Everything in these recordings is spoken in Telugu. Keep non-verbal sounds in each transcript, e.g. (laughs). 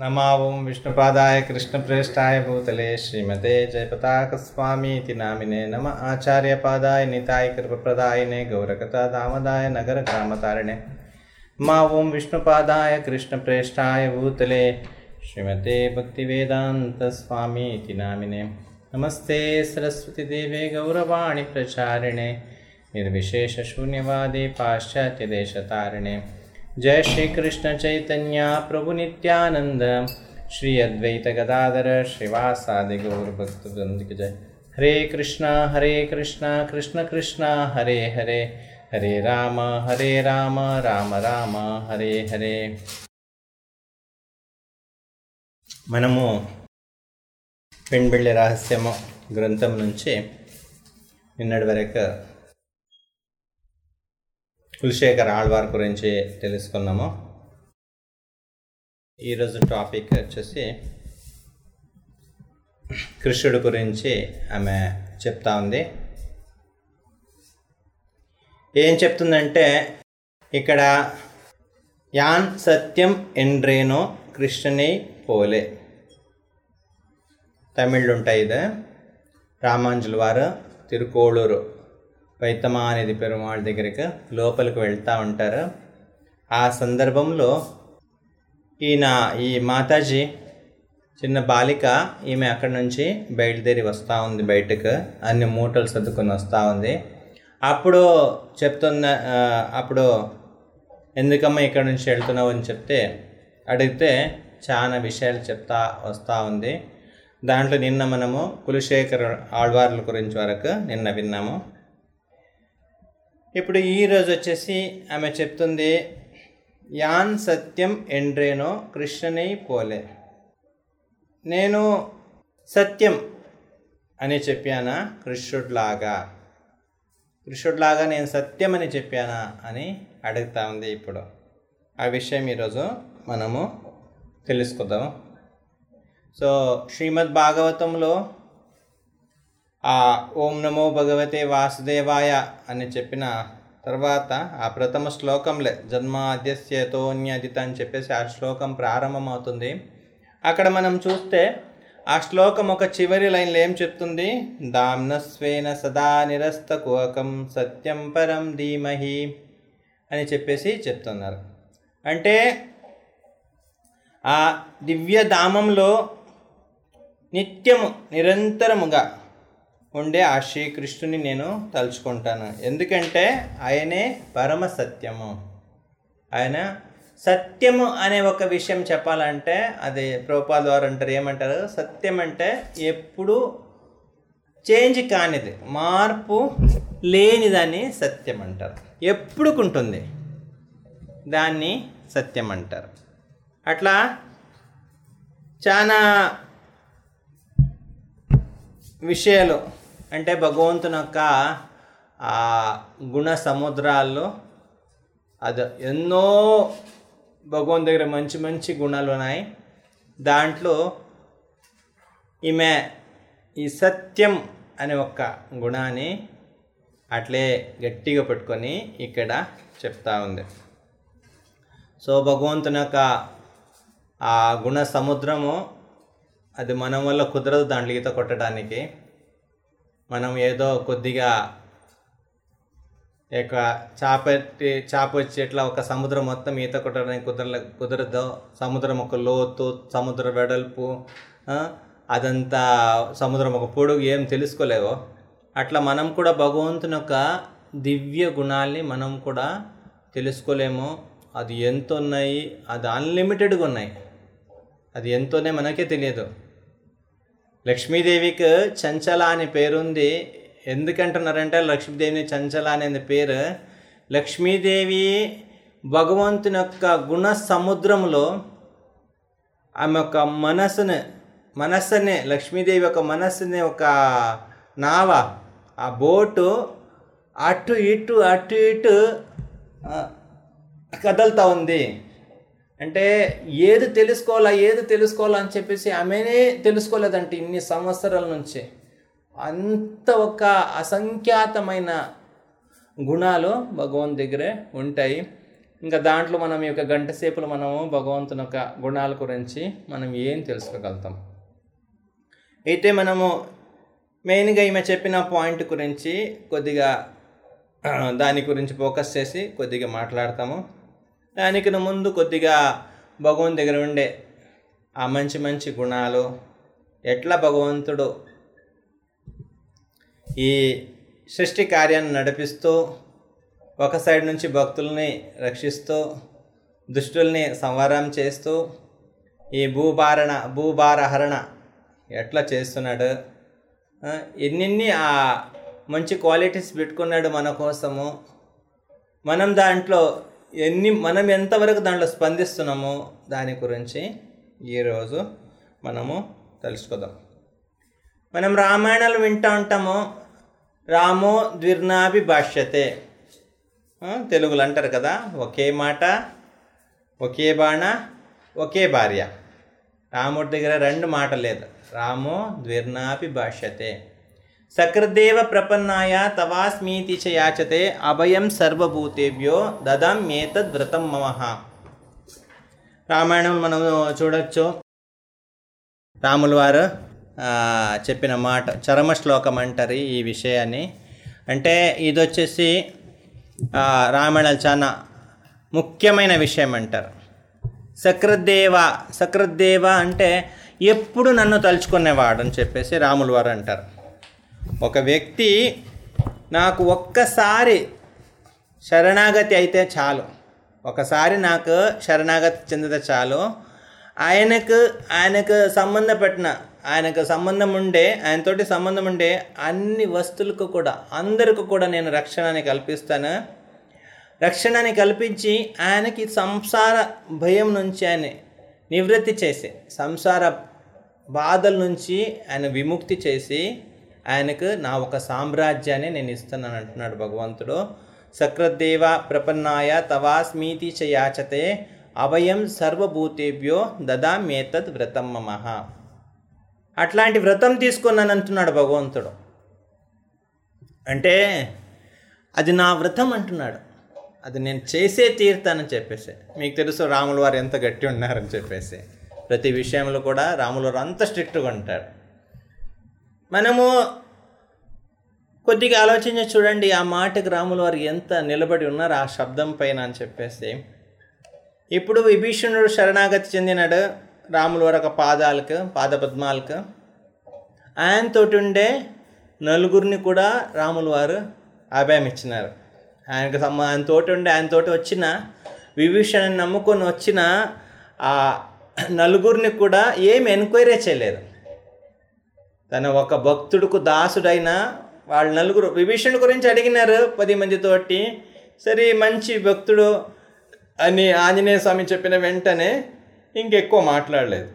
नमावं विष्णुपादाय कृष्णप्रेष्ठाय भूतले श्रीमते जयपताकस्वामीति नामिने नम आचार्यपादाय निताय कृपप्रदायिने गौरकथा दामदाय नगरग्रामतारिणे। मावं विष्णुपादाय कृष्णप्रेष्ठाय भूतले श्रीमते भक्तिवेदान्तस्वामीति नामिने। नमस्ते सरस्वतीदेवे गौरवाणि प्रचारिणे। निर्विशेषशून्यवादे पाश्चात्यदेशतारिणे जय श्री कृष्ण चैतन्य प्रभु नित्यानंद श्री अद्वैत गदाधर श्रीवासादि गौर भक्त वृंद की जय हरे कृष्णा हरे कृष्णा कृष्ण कृष्णा हरे हरे हरे राम हरे राम రామ రామ హరే హరే మనము పెండ్బిళ్ళి రహస్యము గ్రంథం నుంచి నిన్నటి వరకు కులశేఖర్ ఆళ్వార్ గురించి తెలుసుకున్నాము ఈరోజు టాపిక్ వచ్చేసి కృష్ణుడు గురించి ఆమె చెప్తా ఉంది. ఏం చెప్తుందంటే ఇక్కడ యాన్ సత్యం ఎండ్రేనో కృష్ణని పోలే. తమిళ్ ఉంటాయి ఇది. రామాంజుల వారు తిరుకోళూరు. వైతమానిధి పెరుమాళ్ దగ్గరికి లోపలికి వెళ్తూ ఉంటారు. ఆ సందర్భంలో ఈయన ఈ మాతాజీ చిన్న బాలిక ఈమె అక్కడి నుంచి బయలుదేరి వస్తూ ఉంది బయటకు. అన్ని మూటలు సర్దుకొని వస్తూ ఉంది. అప్పుడు చెప్తున్న అప్పుడు ఎందుకమ్మా ఇక్కడ నుంచి వెళ్తున్నావు అని చెప్తే అడిగితే చాలా విషయాలు చెప్తా వస్తూ ఉంది. దాంట్లో నిన్న మనము కులశేఖర్ ఆళ్వార్ల గురించి వరకు నిన్న విన్నాము. ఇప్పుడు ఈరోజు వచ్చేసి ఆమె చెప్తుంది యాన్ సత్యం ఎండ్రేనో కృష్ణనై పోలే. నేను సత్యం అని చెప్పానా కృష్ణుడిలాగా. కృష్ణుడిలాగా నేను సత్యం అని చెప్పానా అని అడుగుతా ఉంది ఇప్పుడు. ఆ విషయం ఈరోజు మనము తెలుసుకుందాం. సో శ్రీమద్ భాగవతంలో ఆ ఓం నమో భగవతే వాసుదేవాయ అని చెప్పిన తర్వాత ఆ ప్రథమ శ్లోకంలే జన్మాద్యస్యతోన్యదిత అని చెప్పేసి ఆ శ్లోకం ప్రారంభమవుతుంది. అక్కడ మనం చూస్తే ఆ శ్లోకం ఒక చివరి లైన్లో ఏం చెప్తుంది? దామ్నస్వేన సదా నిరస్త కుహకం సత్యం పరం ధీమహి అని చెప్పేసి చెప్తున్నారు. అంటే ఆ దివ్యధామంలో నిత్యము నిరంతరముగా ఉండే ఆ శ్రీకృష్ణుని నేను తలుచుకుంటాను. ఎందుకంటే ఆయనే పరమ సత్యము. ఆయన సత్యము అనే ఒక విషయం చెప్పాలంటే అది ప్రోపాల్ వారు అంటారు ఏమంటారు? సత్యం అంటే ఎప్పుడు చేంజ్ కానిది మార్పు లేనిదని సత్యం అంటారు. ఎప్పుడుకుంటుంది దాన్ని సత్యం అంటారు. అట్లా చాలా విషయాలు అంటే భగవంతుని యొక్క ఆ గుణ సముద్రాల్లో అది ఎన్నో భగవంతు దగ్గర మంచి మంచి గుణాలు ఉన్నాయి. దాంట్లో ఈమె ఈ సత్యం అనే ఒక గుణాన్ని అట్లే గట్టిగా పెట్టుకొని ఇక్కడ చెప్తా ఉంది. సో భగవంతుని యొక్క ఆ గుణ సముద్రము అది మనం వల్ల కుదరదు దాంట్లో ఈత కొట్టడానికి. మనం ఏదో కొద్దిగా యొక్క చేపట్టి ఎత్తి- చాప వచ్చి ఒక సముద్రం మొత్తం ఈత కొట్టడానికి కుదర కుదరదో. సముద్రం ఒక లోతు సముద్ర వెడల్పు అదంతా సముద్రం ఒక పొడుగు ఏం తెలుసుకోలేవో. అట్లా మనం కూడా భగవంతుని యొక్క దివ్య గుణాల్ని మనం కూడా తెలుసుకోలేము. అది ఎంత ఉన్నాయి అది అన్లిమిటెడ్గా ఉన్నాయి అది ఎంతోనే మనకే తెలియదు. లక్ష్మీదేవికి చంచల అనే పేరుంది. ఎందుకంటున్నారంటే లక్ష్మీదేవిని చంచల అనేది పేరు. లక్ష్మీదేవి భగవంతుని యొక్క గుణ సముద్రంలో ఆమె యొక్క మనస్సుని మనస్సునే లక్ష్మీదేవి యొక్క మనస్సునే ఒక నావ ఆ బోటు అటు ఇటు అటు ఇటు ఆ, కదులుతూ ఉంది. అంటే ఏది తెలుసుకోవాలా ఏది తెలుసుకోవాలా అని చెప్పేసి ఆమెనే తెలుసుకోలేదంటే ఇన్ని సంవత్సరాల నుంచి. అంత ఒక అసంఖ్యాతమైన గుణాలు భగవంతు దగ్గరే ఉంటాయి. ఇంకా దాంట్లో మనం ఈ యొక్క గంట సేపులు మనము భగవంతుని యొక్క గుణాల గురించి మనం ఏం తెలుసుకోగలుగుతాం? అయితే మనము మెయిన్గా ఈమె చెప్పిన పాయింట్ గురించి కొద్దిగా దాని గురించి ఫోకస్ చేసి కొద్దిగా మాట్లాడతాము. దానికి ముందు కొద్దిగా భగవంతు దగ్గర ఉండే ఆ మంచి మంచి గుణాలు ఎట్లా భగవంతుడు ఈ సృష్టి కార్యాన్ని నడిపిస్తూ ఒక సైడ్ నుంచి భక్తుల్ని రక్షిస్తూ దుష్టుల్ని సంవరం చేస్తూ ఈ భూభారణ భూభారహరణ ఎట్లా చేస్తున్నాడు? ఎన్నిన్ని ఆ మంచి క్వాలిటీస్ పెట్టుకున్నాడు మన కోసము. మనం దాంట్లో ఎన్ని మనం ఎంతవరకు దాంట్లో స్పందిస్తున్నామో దాని గురించి ఈరోజు మనము తెలుసుకుందాం. మనం రామాయణాలు వింటూ ఉంటాము రామో ద్విర్నాభి భాష్యతే. తెలుగులు తెలుగులో అంటారు కదా ఒకే మాట ఒకే బాణ ఒకే భార్య. రాముడి దగ్గర రెండు మాట లేదు. రామో ద్విర్నాభి భాష్యతే. సకృదేవ ప్రపన్నాయ తవాస్మీతి చ యాచతే అభయం సర్వభూతేభ్యో దదాం మేతద్ వ్రతం మమః. రామాయణం మనం చూడొచ్చు. రాముల వారు చెప్పిన మాట చరమ శ్లోకం అంటారు ఈ విషయాన్ని. అంటే ఇది వచ్చేసి రామాయణాలు చాలా ముఖ్యమైన విషయం అంటారు. సకృదేవ సకృదేవ అంటే ఎప్పుడు నన్ను తలుచుకునేవాడు అని చెప్పేసి రాముల వారు అంటారు. ఒక వ్యక్తి నాకు ఒక్కసారి శరణాగతి అయితే చాలు. ఒకసారి నాకు శరణాగతి చెందితే చాలు. ఆయనకు ఆయనకు సంబంధపెట్టిన ఆయనకు సంబంధం ఉండే ఆయనతోటి సంబంధం ఉండే అన్ని వస్తువులకు కూడా అందరికి కూడా నేను రక్షణని కల్పిస్తాను. రక్షణని కల్పించి ఆయనకి సంసార భయం నుంచి ఆయన నివృత్తి చేసి సంసార బాధల నుంచి ఆయన విముక్తి చేసి ఆయనకు నా ఒక సామ్రాజ్యాన్ని నేను ఇస్తున్నాను అంటున్నాడు భగవంతుడు. సక్రదేవ ప్రపన్నాయ తవాస్మీతి చయాచతే అభయం సర్వభూతేభ్యో దదామేతద్ వ్రతం మమః. అట్లాంటి వ్రతం తీసుకున్నాను అంటున్నాడు భగవంతుడు. అంటే అది నా వ్రతం అంటున్నాడు. అది నేను చేసే తీరుతానని చెప్పేసి. మీకు తెలుసు రాముల వారు ఎంత గట్టి ఉన్నారని చెప్పేసి. ప్రతి విషయంలో కూడా రాముల వారు అంత స్ట్రిక్ట్గా ఉంటాడు మనము కొద్దిగా ఆలోచించి చూడండి ఆ మాటకు రాముల వారు ఎంత నిలబడి ఉన్నారు ఆ శబ్దం పైన అని చెప్పేసి. ఇప్పుడు విభీషణుడు శరణాగతి చెందినాడు రాముల వారు ఒక పాదాలకు పాదపద్మాలకు. ఆయనతోటి ఉండే నలుగురిని కూడా రాముల వారు అభయం ఇచ్చినారు ఆయనకు సమ్మ ఆయనతోటి ఉండే ఆయనతోటి వచ్చిన విభీషణని నమ్ముకొని వచ్చిన ఆ నలుగురిని కూడా ఏం ఎంక్వైరీ చేయలేదు. తన ఒక భక్తుడుకు దాసుడైన వాళ్ళ నలుగురు విభీషణుడి గురించి అడిగినారు పది మందితోటి. సరే మంచి భక్తుడు అని ఆంజనేయ స్వామి చెప్పిన వెంటనే ఇంకెక్కువ మాట్లాడలేదు.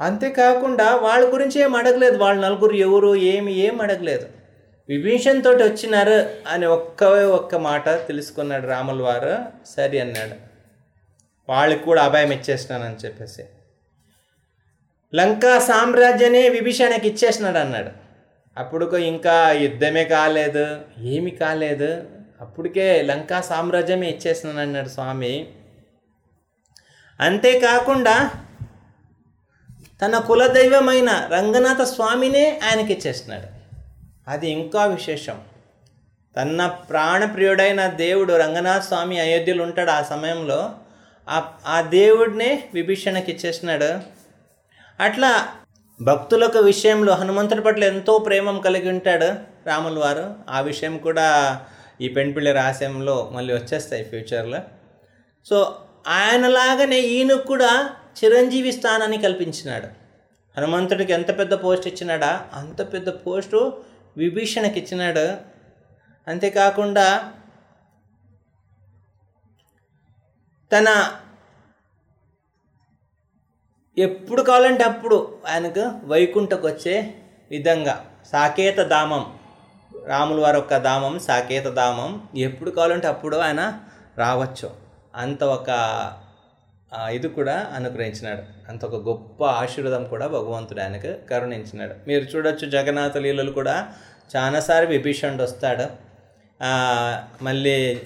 అంతేకాకుండా వాళ్ళ గురించి ఏం అడగలేదు. వాళ్ళ నలుగురు ఎవరు ఏమి ఏం అడగలేదు. విభీషణ్ తోటి వచ్చినారు అని ఒక్కవే ఒక్క మాట తెలుసుకున్నాడు రాముల వారు సరే అన్నాడు. వాళ్ళకి కూడా అభయం ఇచ్చేసినానని చెప్పేసి. లంకా సామ్రాజ్యమే విభీషణకి ఇచ్చేసినాడు అన్నాడు అప్పుడు ఇంకా యుద్ధమే కాలేదు ఏమి కాలేదు. అప్పటికే లంకా సామ్రాజ్యమే ఇచ్చేసినాను అన్నాడు స్వామి. అంతేకాకుండా తన కులదైవమైన రంగనాథ స్వామినే ఆయనకి ఇచ్చేసినాడు. అది ఇంకా విశేషం. తన ప్రాణప్రియుడైన దేవుడు రంగనాథ స్వామి అయోధ్యలో ఉంటాడు ఆ సమయంలో. ఆ ఆ దేవుడినే విభీషణకి ఇచ్చేసినాడు. అట్లా భక్తులకు విషయంలో హనుమంతుడి పట్ల ఎంతో ప్రేమం కలిగి ఉంటాడు రాముల వారు. ఆ విషయం కూడా ఈ పెంపిళ్ళ రహస్యంలో మళ్ళీ వచ్చేస్తాయి ఫ్యూచర్లో. సో ఆయనలాగానే ఈయన కూడా చిరంజీవి స్థానాన్ని కల్పించినాడు. హనుమంతుడికి ఎంత పెద్ద పోస్ట్ ఇచ్చినాడా? అంత పెద్ద పోస్టు విభీషణకి ఇచ్చినాడు. అంతేకాకుండా తన ఎప్పుడు కావాలంటే అప్పుడు ఆయనకు వైకుంఠకు వచ్చే విధంగా సాకేత ధామం రాముల వారి యొక్క ధామం సాకేత ధామం ఎప్పుడు కావాలంటే అప్పుడు ఆయన రావచ్చు. అంత ఒక ఇది కూడా అనుగ్రహించినాడు. అంత ఒక గొప్ప ఆశీర్వాదం కూడా భగవంతుడు ఆయనకు కరుణించినాడు. మీరు చూడొచ్చు జగన్నాథ లీలలు కూడా చాలాసార్లు విభీషణుడు వస్తాడు. మళ్ళీ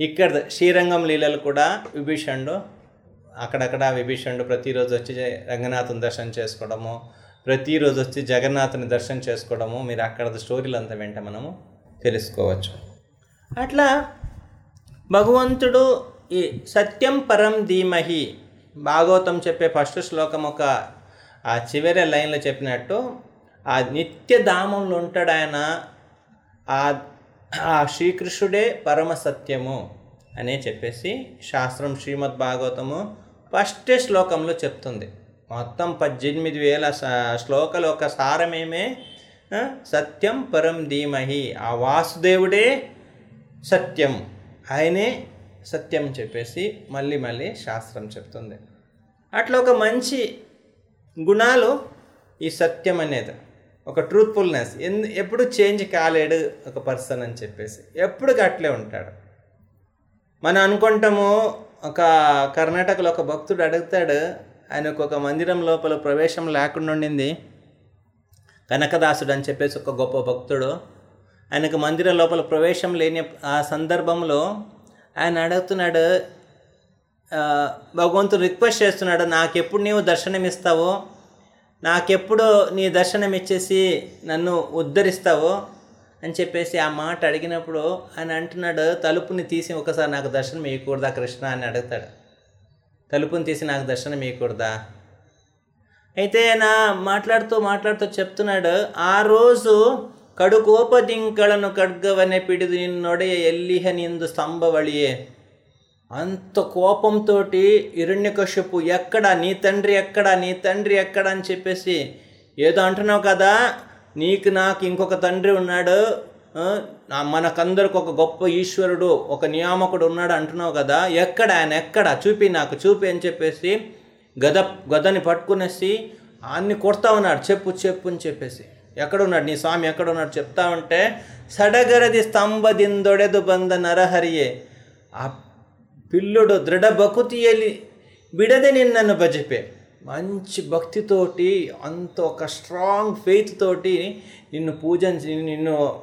ఇక్కడ శ్రీరంగం లీలలు కూడా విభీషణుడు అక్కడక్కడ విభీషణుడు ప్రతిరోజు వచ్చి రంగనాథుని దర్శనం చేసుకోవడము ప్రతిరోజు వచ్చి జగన్నాథుని దర్శనం చేసుకోవడము మీరు అక్కడ స్టోరీలు అంతా వెంట మనము తెలుసుకోవచ్చు. అట్లా భగవంతుడు ఈ సత్యం పరం ధీమహి భాగవతం చెప్పే ఫస్ట్ శ్లోకం ఒక ఆ చివరి లైన్లో చెప్పినట్టు ఆ నిత్యధామంలో ఉంటాడు ఆయన ఆ ఆ శ్రీకృష్ణుడే పరమ సత్యము అనే చెప్పేసి శాస్త్రం శ్రీమద్ భాగవతము ఫస్ట్ శ్లోకంలో చెప్తుంది. మొత్తం పద్దెనిమిది వేల శ్లోకాల ఒక సారమేమే సత్యం పరం ధీమహి. ఆ వాసుదేవుడే సత్యం. ఆయనే సత్యం చెప్పేసి మళ్ళీ మళ్ళీ శాస్త్రం చెప్తుంది. అట్లా ఒక మంచి గుణాలు ఈ సత్యం అనేది ఒక ట్రూత్ఫుల్నెస్ ఎందు ఎప్పుడు చేంజ్ కాలేడు ఒక పర్సన్ అని చెప్పేసి. ఎప్పుడు అట్లే ఉంటాడు. మనం అనుకుంటాము ఒక కర్ణాటకలో ఒక భక్తుడు అడుగుతాడు ఆయనకు ఒక మందిరం లోపల ప్రవేశం లేకుండా ఉండింది. కనకదాసుడు అని చెప్పేసి ఒక గొప్ప భక్తుడు. ఆయనకు మందిరం లోపల ప్రవేశం లేని ఆ సందర్భంలో ఆయన అడుగుతున్నాడు భగవంతుడు రిక్వెస్ట్ చేస్తున్నాడు నాకెప్పుడు నీవు దర్శనమిస్తావో నాకెప్పుడు నీ దర్శనం ఇచ్చేసి నన్ను ఉద్ధరిస్తావో అని చెప్పేసి ఆ మాట అడిగినప్పుడు ఆయన అంటున్నాడు తలుపుని తీసి ఒకసారి నాకు దర్శనం ఇవ్వకూడదా కృష్ణ? అని అడుగుతాడు. తలుపుని తీసి నాకు దర్శనం ఇవ్వకూడదా అయితే నా మాట్లాడుతూ మాట్లాడుతూ చెప్తున్నాడు ఆ రోజు ಕಡುಕೋಪದಿಂಕಳನ್ನು ಖಡ್ಗವನ್ನೇ ಪಿಡಿದು నిన్నొడయ ಎಲ್ಲಿಹ ನಿಂದು ಸ್ತಂಭವಳಿಯೇ అంత కోపంతో ఇరణ్యకశ్యపు ఎక్కడ? నీ తండ్రి ఎక్కడ? నీ తండ్రి ఎక్కడ? అని చెప్పేసి ఏదో అంటున్నావు కదా నీకు నాకు ఇంకొక తండ్రి ఉన్నాడు మనకందరికి ఒక గొప్ప ఈశ్వరుడు ఒక నియామకుడు ఉన్నాడు అంటున్నావు కదా ఎక్కడ ఆయన ఎక్కడ? చూపి నాకు చూపి అని చెప్పేసి గద గదని పట్టుకునేసి అన్ని కొడతా ఉన్నాడు చెప్పు చెప్పు అని చెప్పేసి. ఎక్కడున్నాడు? నీ స్వామి ఎక్కడున్నాడు? చెప్తా ఉంటే సడగరది స్తంభదిందొడెదు బంద నరహరియే. ఆ పిల్లుడు దృఢ భకుతియలి బిడదే నిన్నను భజపే మంచి భక్తితోటి అంత ఒక స్ట్రాంగ్ ఫెయిత్ తోటి నిన్ను పూజించి నిన్ను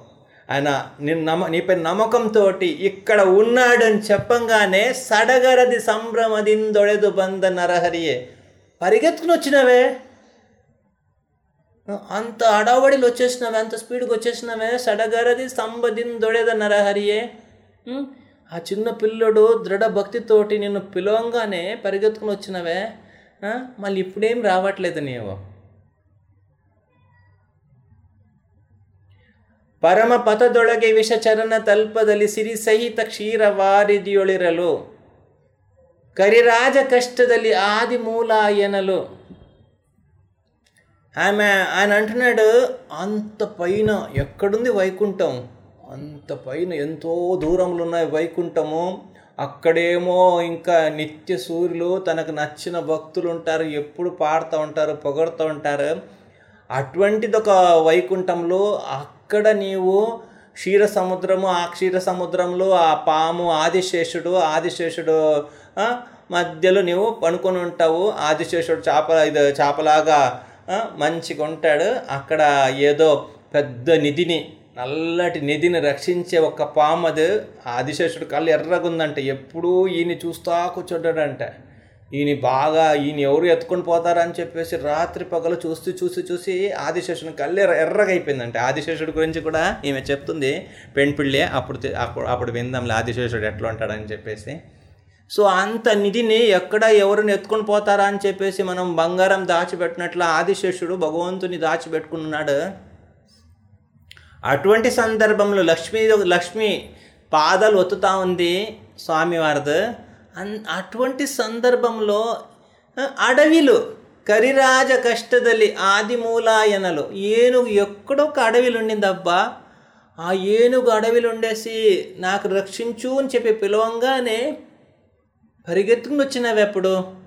ఆయన నిన్ను నమ నీపై నమ్మకంతో ఇక్కడ ఉన్నాడని చెప్పంగానే సడగరది సంభ్రమదిందొడెదు బంద నరహరియే. పరిగెత్తుకుని వచ్చినవే. అంత అడావడిలు వచ్చేసినవే అంత స్పీడ్గా వచ్చేసినవే సడగరది సంబదిందొడెద నరహరియే. ఆ చిన్న పిల్లడు దృఢ భక్తితోటి నిన్ను పిలవంగానే పరిగెత్తుకుని వచ్చినవే. మళ్ళీ ఇప్పుడేం రావట్లేదు నీవు ಪರಮ ಪಥದೊಳಗೆ ವಿಷಚರಣ ತಲ್ಪದಲ್ಲಿ ಸಿರಿ ಸಹಿತ ಕ್ಷೀರ ವಾರಿದಿಯೊಳಿರಲು ಕರಿರಾಜ ಕಷ್ಟದಲ್ಲಿ ఆది మూల ఎనలు ఆమె ఆయన అంటున్నాడు అంత పైన ఎక్కడుంది వైకుంఠం అంత పైన ఎంతో దూరంలో ఉన్నాయి వైకుంఠము అక్కడేమో ఇంకా నిత్య సూర్యులు తనకు నచ్చిన భక్తులు ఉంటారు ఎప్పుడు పాడుతూ ఉంటారు పొగడుతూ ఉంటారు. అటువంటిది ఒక వైకుంఠంలో అక్కడ నీవు క్షీర సముద్రము ఆ క్షీర సముద్రంలో ఆ పాము ఆదిశేషుడు ఆదిశేషుడు మధ్యలో నీవు పనుకొని ఉంటావు. ఆదిశేషుడు చేప ఇది చేపలాగా మంచిగా ఉంటాడు అక్కడ ఏదో పెద్ద నిధిని నల్లటి నిధిని రక్షించే ఒక పాము అది ఆదిశేషుడు కళ్ళు ఎర్రగుందంట. ఎప్పుడూ ఈయన చూస్తా కూర్చుంటాడంట. ఈయన బాగా ఈయన ఎవరు ఎత్తుకొని పోతారని చెప్పేసి రాత్రి పగలు చూస్తూ చూసి చూసి ఆదిశేషుని కళ్ళు ఎర్ర ఎర్రగా అయిపోయిందంట ఆదిశేషుడి గురించి కూడా ఈమె చెప్తుంది. పెൺపిళ్ళే అప్పుడు అప్పుడు అప్పుడు విందాంలే ఆదిశేషుడు ఎట్లా ఉంటాడని చెప్పేసి. సో అంత నిధిని ఎక్కడ ఎవరిని ఎత్తుకొని పోతారా అని చెప్పేసి మనం బంగారం దాచిపెట్టినట్లు ఆదిశేషుడు భగవంతుని దాచిపెట్టుకున్నాడు. అటువంటి సందర్భంలో లక్ష్మీ లక్ష్మి పాదాలు ఒత్తుతా ఉంది స్వామివారిది. అన్ అటువంటి సందర్భంలో అడవిలు కరిరాజ కష్టదలి ఆదిమూలాయనలు ఏనుగు ఎక్కడొక అడవిలు ఉండిందబ్బా. ఆ ఏనుగు అడవిలు ఉండేసి నాకు రక్షించు అని చెప్పి పిలవంగానే పరిగెత్తుకుని వచ్చినవి ఎప్పుడు?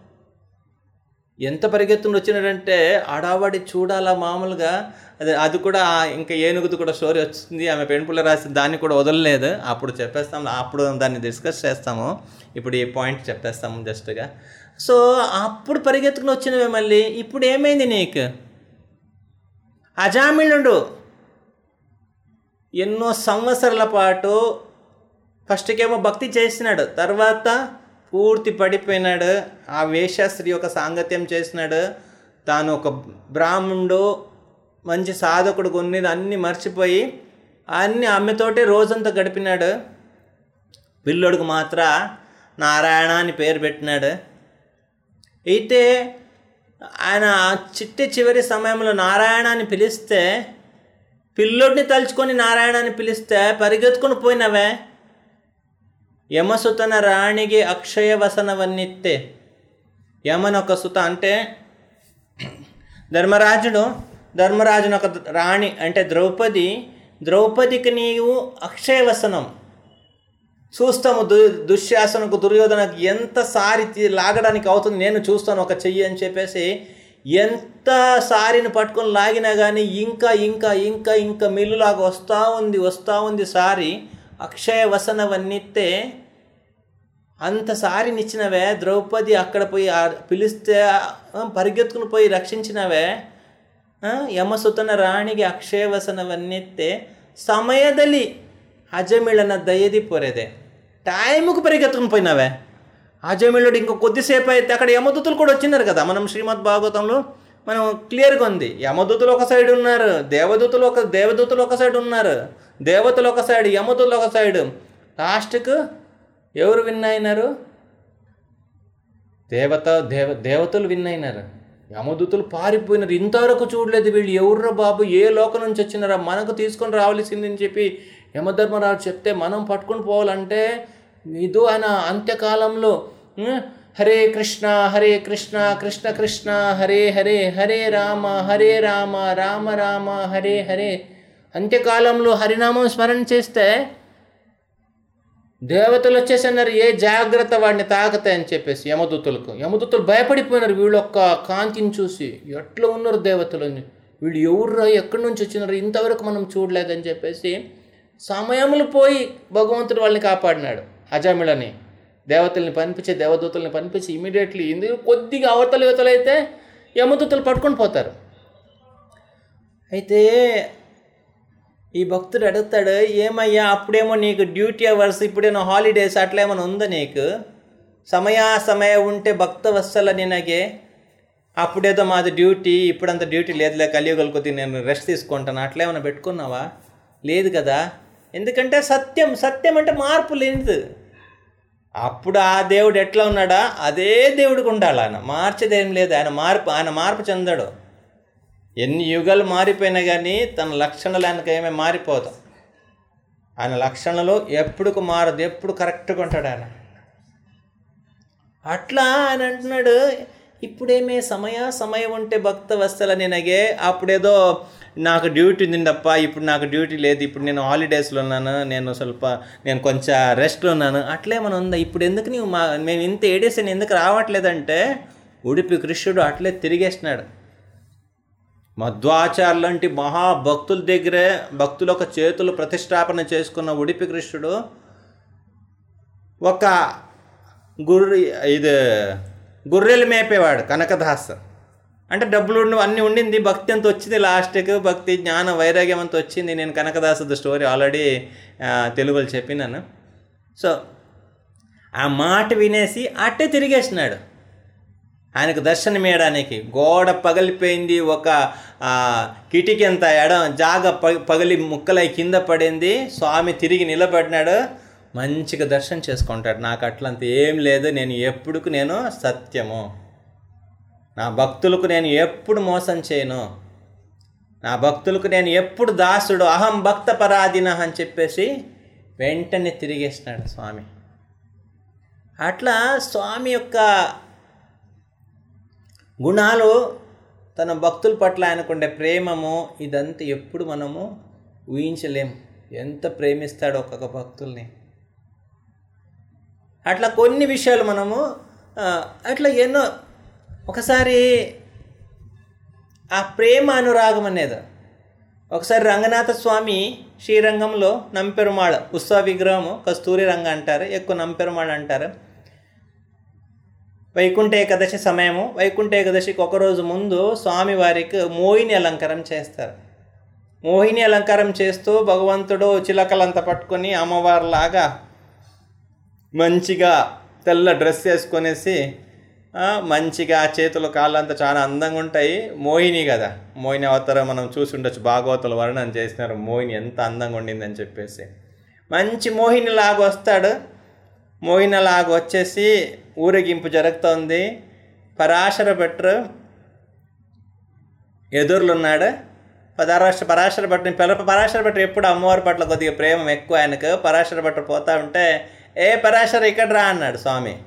ఎంత పరిగెత్తుకుని వచ్చినాడంటే ఆడావాడి చూడాలా మామూలుగా. అది అది కూడా ఇంకా ఏనుగుది కూడా స్టోరీ వచ్చింది. ఆమె పెൺపుల్ల రాసి దాన్ని కూడా వదలలేదు. అప్పుడు చెప్పేస్తాం అప్పుడు దాన్ని డిస్కస్ చేస్తాము. ఇప్పుడు ఈ పాయింట్ చెప్పేస్తాము జస్ట్గా. సో అప్పుడు పరిగెత్తుకుని వచ్చినవే మళ్ళీ. ఇప్పుడు ఏమైంది నీకు? అజామిళుడు ఎన్నో సంవత్సరాల పాటు ఫస్ట్కేమో భక్తి చేసినాడు. తర్వాత పూర్తి పడిపోయినాడు. ఆ వేషస్త్రీ యొక్క సాంగత్యం చేసినాడు. తాను ఒక బ్రాహ్మణుడు మంచి సాధకుడు కొన్ని అన్నీ మర్చిపోయి అన్నీ ఆమెతోటే రోజంతా గడిపినాడు. పిల్లోడికి మాత్ర నారాయణ అని పేరు పెట్టినాడు. అయితే ఆయన చిట్టి చివరి సమయంలో నారాయణ అని పిలిస్తే పిల్లోడిని తలుచుకొని నారాయణ అని పిలిస్తే పరిగెత్తుకొని పోయినవే. యమసుతన రాణికి అక్షయ వసనవన్నిత్తే యమనొక సుత అంటే ధర్మరాజుడు ధర్మరాజును ఒక రాణి అంటే ద్రౌపది. ద్రౌపదికి నీవు అక్షయ వసనం చూస్తాము దు దుశ్శాసనకు దుర్యోధనకు ఎంత సారి తీ- లాగడానికి అవుతుంది నేను చూస్తాను ఒక చెయ్యి అని చెప్పేసి ఎంత సారిని పట్టుకొని లాగినా కానీ ఇంకా ఇంకా ఇంకా ఇంకా మిల్లులాగా వస్తూ ఉంది వస్తూ ఉంది సారి అక్షయ వసనవన్నితే అంత సారినిచ్చినవే ద్రౌపది అక్కడ పోయి ఆ పిలిస్తే ఆ, పరిగెత్తుకుని పోయి రక్షించినవే ಆ, ಯಮಸುತನ ರಾಣಿಗೆ ಅಕ್ಷಯವಸನವನ್ನೆತ್ತೆ ಸಮಯದಲ್ಲಿ అజమిళన దయది పొరేదే టైంకు పరిగెత్తుకుని పోయినావే అజమిళుడు ఇంకో కొద్దిసేపు అయితే అక్కడ యమదూతులు కూడా వచ్చినారు కదా మనం శ్రీమద్ భాగవతంలో మనం క్లియర్గా ఉంది. యమదూతులు ఒక సైడ్ ఉన్నారు దేవదూతులు ఒక దేవదూతులు ఒక సైడ్ ఉన్నారు దేవతలు ఒక సైడ్ యమదూతులు ఒక సైడ్ లాస్ట్కు ఎవరు విన్ అయినారు? దేవత దేవ దేవతలు విన్ అయినారు. యమదూతులు పారిపోయినారు. ఇంతవరకు చూడలేదు వీళ్ళు. ఎవర్రా బాబు? ఏ లోకం నుంచి వచ్చినారా? మనకు తీసుకొని రావాల్సిందని చెప్పి యమధర్మరాజు చెప్తే మనం పట్టుకొని పోవాలంటే ఇదో ఆయన అంత్యకాలంలో హరే కృష్ణ హరే కృష్ణ కృష్ణ కృష్ణ హరే హరే హరే రామ హరే రామ రామ రామ హరే హరే. అంత్యకాలంలో హరినామం స్మరణ చేస్తే దేవతలు వచ్చేసి అన్నారు ఏ జాగ్రత్త వాడిని తాకతాయి అని చెప్పేసి యమదూతులకు. యమదూతులు భయపడిపోయినారు వీళ్ళు ఒక్క కాంతిని చూసి. ఎట్లా ఉన్నారు దేవతలు అని. వీళ్ళు ఎవరు ఎక్కడి నుంచి వచ్చినారు ఇంతవరకు మనం చూడలేదని చెప్పేసి సమయములు పోయి భగవంతుడు వాళ్ళని కాపాడినాడు అజామిళని. దేవతల్ని పంపించి దేవదూతల్ని పంపించి ఇమీడియట్లీ ఇందుకు కొద్దిగా అవతల యువతలు అయితే యమదూతలు పట్టుకొని పోతారు. అయితే ఈ భక్తుడు అడుగుతాడు ఏమయ్యా అప్పుడేమో నీకు డ్యూటీ అవర్స్ ఇప్పుడేమో హాలిడేస్ అట్లా ఏమైనా ఉందా నీకు? సమయాసమయ ఉంటే భక్త వత్సల నినగే. అప్పుడేదో మాది డ్యూటీ ఇప్పుడంత డ్యూటీ లేదులే కలియుగల కొద్ది నేను రెస్ట్ తీసుకుంటాను అట్లా ఏమైనా పెట్టుకున్నావా? లేదు కదా. ఎందుకంటే సత్యం సత్యం అంటే మార్పు లేదు అప్పుడు ఆ దేవుడు ఎట్లా ఉన్నాడా? అదే దేవుడికి ఉండాలి ఆయన. మార్చేదేం లేదు. ఆయన మార్పు ఆయన మార్పు చెందాడు. ఎన్ని యుగాలు మారిపోయినా కానీ తన లక్షణాలు ఆయనకు ఏమీ మారిపోదు. ఆయన లక్షణాలు ఎప్పుడుకు మారదు ఎప్పుడు కరెక్ట్గా ఉంటాడు ఆయన. అట్లా ఆయన అంటున్నాడు ఇప్పుడేమే సమయ? సమయం ఉంటే భక్త వస్తల నేనగే అప్పుడేదో నాకు డ్యూటీ ఉందిండప్ప ఇప్పుడు నాకు డ్యూటీ లేదు ఇప్పుడు నేను హాలిడేస్లో ఉన్నాను నేను స్వల్ప నేను కొంచెం రెస్ట్లో ఉన్నాను. అట్లే మనం ఉందా? ఇప్పుడు ఎందుకు నీవు మా మేము ఇంత ఏడేసి ఎందుకు రావట్లేదంటే ఉడిపి కృష్ణుడు అట్లే తిరిగేసినాడు. మధ్వాచార్య లాంటి మహాభక్తుల దగ్గరే భక్తుల ఒక చేతులు ప్రతిష్టాపన చేసుకున్న ఉడిపి కృష్ణుడు ఒక గుర్రె ఇది గొర్రెలు మేపేవాడు కనకదాస్. అంటే డబ్బులు ఉండి అన్నీ ఉండింది భక్తి అంత వచ్చింది లాస్ట్కి భక్తి జ్ఞాన వైరాగ్యం అంత వచ్చింది. నేను కనకదాసు స్టోరీ ఆల్రెడీ తెలుగులో చెప్పినాను. సో ఆ మాట వినేసి అట్టే తిరిగేసినాడు. ఆయనకు దర్శనం వేయడానికి గోడ పగిలిపోయింది ఒక కిటికీ అంత ఎడం జాగ పగిలి ముక్కలై కింద పడింది. స్వామి తిరిగి నిలబడినాడు. మంచిగా దర్శనం చేసుకుంటాడు. నాకు అట్లంత ఏం లేదు నేను ఎప్పుడుకు నేను సత్యము. నా భక్తులకు నేను ఎప్పుడు మోసం చేయను. నా భక్తులకు నేను ఎప్పుడు దాసుడు అహం భక్త పరాధీన అని చెప్పేసి వెంటనే తిరిగేసినాడు స్వామి. అట్లా స్వామి యొక్క గుణాలు తన భక్తుల పట్ల ఆయనకుండే ప్రేమము ఇదంతా ఎప్పుడు మనము ఊహించలేం ఎంత ప్రేమిస్తాడో ఒక్కొక్క భక్తుల్ని. అట్లా కొన్ని విషయాలు మనము అట్లా ఎన్నో ఒకసారి ఆ ప్రేమ అనురాగం అనేది ఒకసారి రంగనాథ స్వామి శ్రీరంగంలో నంపెరుమాళ ఉత్సవ విగ్రహము కస్తూరి రంగ అంటారు ఎక్కువ నంపెరుమాళ అంటారు. వైకుంఠ ఏకాదశి సమయము వైకుంఠ ఏకాదశికి ఒకరోజు ముందు స్వామివారికి మోహిని అలంకారం చేస్తారు. మోహిని అలంకారం చేస్తూ భగవంతుడు చిలకలంతా పట్టుకొని అమ్మవారిలాగా మంచిగా తెల్ల డ్రెస్ వేసుకొనేసి ఆ, మంచిగా చేతులు కాళ్ళంతా చాలా అందంగా ఉంటాయి. మోహిని కదా. మోహిని అవతారం మనం చూసి ఉండొచ్చు. భాగవతులు వర్ణన చేసినారు. మోహిని ఎంత అందంగా ఉండిందని చెప్పేసి. మంచి మోహిని లాగా వస్తాడు. మోహిని లాగా వచ్చేసి ఊరేగింపు జరుగుతోంది. పరాశర భట్టు ఎదురులున్నాడు పరాశర పరాశర భట్టు పరాశర భట్టు ఎప్పుడు అమ్మవారి పట్ల కొద్దిగా ప్రేమ ఎక్కువ ఆయనకు. పరాశర భట్టు పోతా ఉంటే ఏ పరాశర ఇక్కడ రా అన్నాడు స్వామి.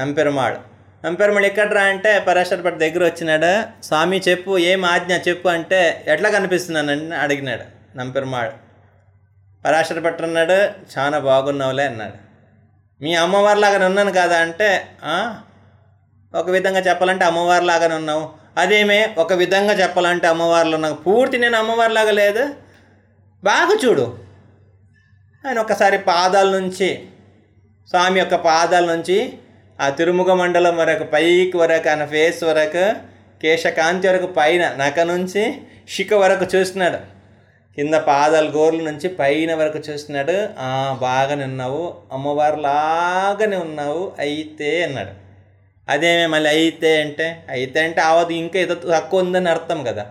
నంపెరుమాడు నంపెరుమాడు ఇక్కడ రా అంటే పరాశర దగ్గర వచ్చినాడు. స్వామి చెప్పు ఏం ఆజ్ఞ చెప్పు అంటే ఎట్లా కనిపిస్తున్నానని అడిగినాడు నంపెరుమాళ్. పరాశర అన్నాడు చాలా బాగున్నావులే అన్నాడు. మీ అమ్మవారిలాగానే ఉన్నాను కదా అంటే ఒక విధంగా చెప్పాలంటే అమ్మవారిలాగానే ఉన్నావు. అదేమే ఒక విధంగా చెప్పాలంటే అమ్మవారిలో ఉన్నావు. పూర్తి నేను అమ్మవారిలాగా లేదు. బాగా చూడు. ఆయన ఒకసారి పాదాల నుంచి స్వామి యొక్క పాదాల నుంచి ఆ తిరుముఖ మండలం వరకు పైకి వరకు ఆయన ఫేస్ వరకు కేశకాంతి వరకు పైన నక నుంచి శిఖ వరకు చూస్తున్నాడు. కింద పాదాల గోర్ల నుంచి పైన వరకు చూస్తున్నాడు. "ఆ, బాగానే ఉన్నావు. అమ్మవారిలాగానే ఉన్నావు. అయితే అన్నాడు. అదేమే మళ్ళీ అయితే అంటే అయితే అంటే అవదు ఇంకా ఏదో తక్కువ ఉందని అర్థం కదా.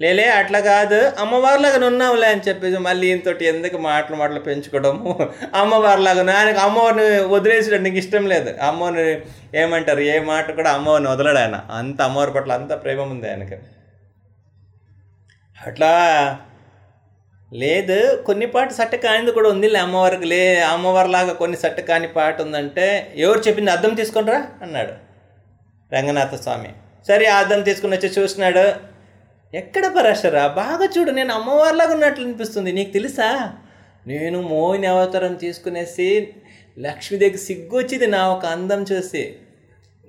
లేలే అట్లా కాదు. అమ్మవారిలాగా ఉన్నావులే అని చెప్పేసి మళ్ళీ ఇంతటి ఎందుకు మాటలు మాటలు పెంచుకోవడము? అమ్మవారిలాగా ఆయనకు అమ్మవారిని వదిలేసి నీకు ఇష్టం లేదు. అమ్మవారిని ఏమంటారు? ఏ మాట కూడా అమ్మవారిని వదలడు ఆయన. అంత అమ్మవారి పట్ల అంత ప్రేమ ఉంది ఆయనకి. అట్లా లేదు. కొన్ని పాట సట్ట కానిది కూడా ఉంది అమ్మవారికి. లే అమ్మవారిలాగా కొన్ని సట్ట కాని పాట ఉందంటే ఎవరు చెప్పింది? అర్థం తీసుకొనిరా అన్నాడు రంగనాథ స్వామి సరే అర్థం తీసుకుని వచ్చి చూసినాడు ఎక్కడ పరాశరా? బాగా చూడు నేను అమ్మవారిలాగా ఉన్నట్లు అనిపిస్తుంది. నీకు తెలుసా? నేను మోహిని అవతారం తీసుకునేసి లక్ష్మి దగ్గర సిగ్గు వచ్చింది నా ఒక అందం చూసి.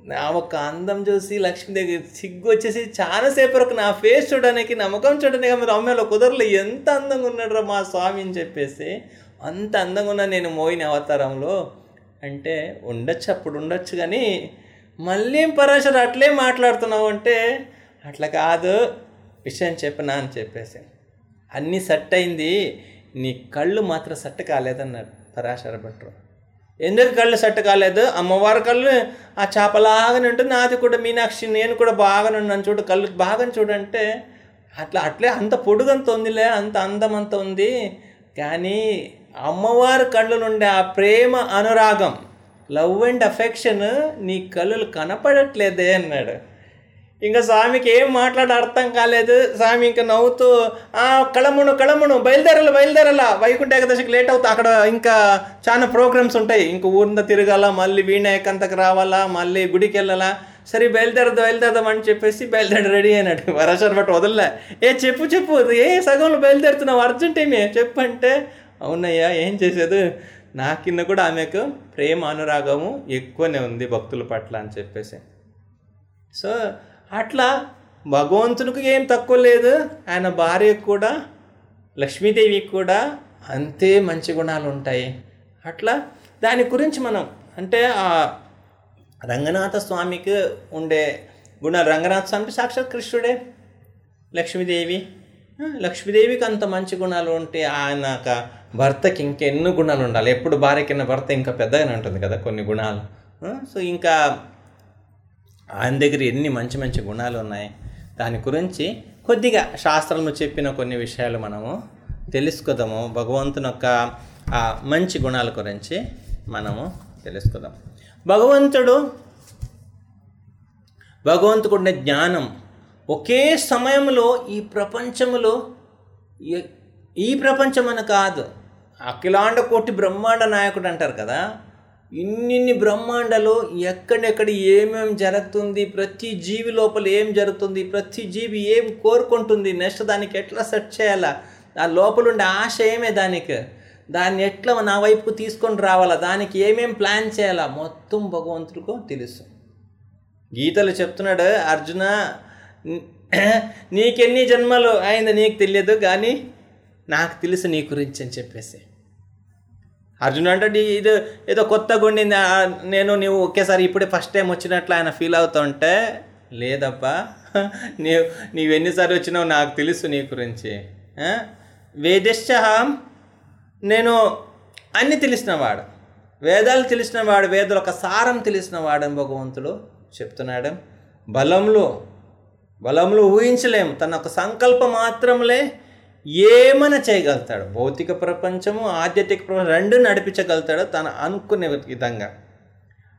నా ఒక అందం చూసి లక్ష్మి దగ్గర సిగ్గు వచ్చేసి చాలాసేపు వరకు నా ఫేస్ చూడడానికి నమ్మకం చూడడానికి మీరు అమ్మాయిలో కుదరలే. ఎంత అందంగా ఉన్నాడు మా స్వామి అని చెప్పేసి అంత అందంగా ఉన్నా నేను మోయిన అవతారంలో. అంటే ఉండొచ్చు అప్పుడు ఉండొచ్చు కానీ మళ్ళీ ఏం పరాశర? అట్లే మాట్లాడుతున్నావు అంటే అట్లా కాదు. విషయం చెప్పనా అని చెప్పేసి. అన్నీ సెట్ అయింది. నీ కళ్ళు మాత్రం సెట్ కాలేదన్నాడు పరాశర భట్టు. ఎందుకు కళ్ళు సెట్ కాలేదు? అమ్మవారి కళ్ళు ఆ చేపలాగానే ఉంటుంది. నాది కూడా మీనాక్షి నేను కూడా బాగానే ఉన్నాను చూడు. కళ్ళు బాగా చూడంటే అట్లా అట్లే అంత పొడుగంత ఉందిలే అంత అందం అంత ఉంది. కానీ అమ్మవారి కళ్ళు నుండి ఆ ప్రేమ అనురాగం లవ్ అండ్ అఫెక్షన్ నీ కళ్ళు కనపడట్లేదే అన్నాడు. ఇంకా స్వామికి ఏం మాట్లాడ అర్థం కాలేదు. స్వామి ఇంకా నవ్వుతూ ఆ కళమును కళమును బయలుదేరాల బయలుదేరాల. వైకుంఠ ఏకాదశికి లేట్ అవుతా. అక్కడ ఇంకా చాలా ప్రోగ్రామ్స్ ఉంటాయి. ఇంకా ఊరింద తిరగాల మళ్ళీ వీణ ఏకాంతకు రావాలా మళ్ళీ గుడికి వెళ్ళాలా సరే బయలుదేరదు బయలుదేరదాం అని చెప్పేసి బయలుదేరి రెడీ అయినాడు. వరసర బట్ వదలలే. ఏ చెప్పు చెప్పు. ఏ సగంలో బయలుదేరుతున్నావు? అర్జెంట్ ఏమి? చెప్పంటే అవునయ్యా ఏం చేసేది? నా కింద కూడా ఆమెకు ప్రేమ అనురాగము ఎక్కువనే ఉంది భక్తుల పట్ల అని చెప్పేసి. సో అట్లా భగవంతునికి ఏం తక్కువ లేదు. ఆయన భార్యకు కూడా లక్ష్మీదేవికి కూడా అంతే మంచి గుణాలు ఉంటాయి. అట్లా దాని గురించి మనం అంటే ఆ రంగనాథ స్వామికి ఉండే గుణాలు రంగనాథ స్వామికి సాక్షాత్ కృష్ణుడే లక్ష్మీదేవి. లక్ష్మీదేవికి అంత మంచి గుణాలు ఉంటే ఆయన భర్తకి ఇంకెన్నో గుణాలు ఉండాలి? ఎప్పుడు భార్యకిన్న భర్త ఇంకా పెద్దగానే ఉంటుంది కదా కొన్ని గుణాలు. సో ఇంకా ఆయన దగ్గర ఎన్ని మంచి మంచి గుణాలు ఉన్నాయి దాని గురించి కొద్దిగా శాస్త్రంలో చెప్పిన కొన్ని విషయాలు మనము తెలుసుకుందాము. భగవంతుని యొక్క ఆ మంచి గుణాల గురించి మనము తెలుసుకుందాం. భగవంతుడు భగవంతుకుండే జ్ఞానం ఒకే సమయంలో ఈ ప్రపంచంలో ఈ ప్రపంచం అని కాదు అఖిలాండ కోటి బ్రహ్మాండ నాయకుడు అంటారు కదా. ఇన్నిన్ని బ్రహ్మాండాలు ఎక్కడెక్కడ ఏమేమి జరుగుతుంది ప్రతి జీవి లోపల ఏం జరుగుతుంది ప్రతి జీవి ఏం కోరుకుంటుంది నెక్స్ట్ దానికి ఎట్లా సెట్ చేయాలా? ఆ లోపల ఉండే ఆశ ఏమే దానికి? దాన్ని ఎట్లా నా వైపుకు తీసుకొని రావాలా? దానికి ఏమేం ప్లాన్ చేయాలా? మొత్తం భగవంతుడికి తెలుసు. గీతలు చెప్తున్నాడు అర్జున నీకెన్ని జన్మలు అయింది నీకు తెలియదు కానీ నాకు తెలుసు నీ గురించి అని చెప్పేసి. అర్జున్ అంటే "నీ ఇది ఏదో కొత్తగా ఉండింది నేను నీవు ఒకేసారి ఇప్పుడే ఫస్ట్ టైం వచ్చినట్లు ఆయన ఫీల్ అవుతుంటే లేదప్పా (laughs) నీవు నీవు ఎన్నిసార్లు వచ్చినావు నాకు తెలుసు నీ గురించి. వేదశ్చహం నేను అన్నీ తెలిసినవాడు వేదాలు తెలిసినవాడు వేదాల ఒక సారం తెలిసినవాడని భగవంతుడు చెప్తున్నాడు. బలంలో బలంలో ఊహించలేము. తన ఒక సంకల్పం మాత్రంలే ఏమైనా చేయగలుగుతాడు. భౌతిక ప్రపంచము ఆధ్యాత్మిక ప్రపంచం రెండు నడిపించగలుగుతాడు తను అనుకునే విధంగా.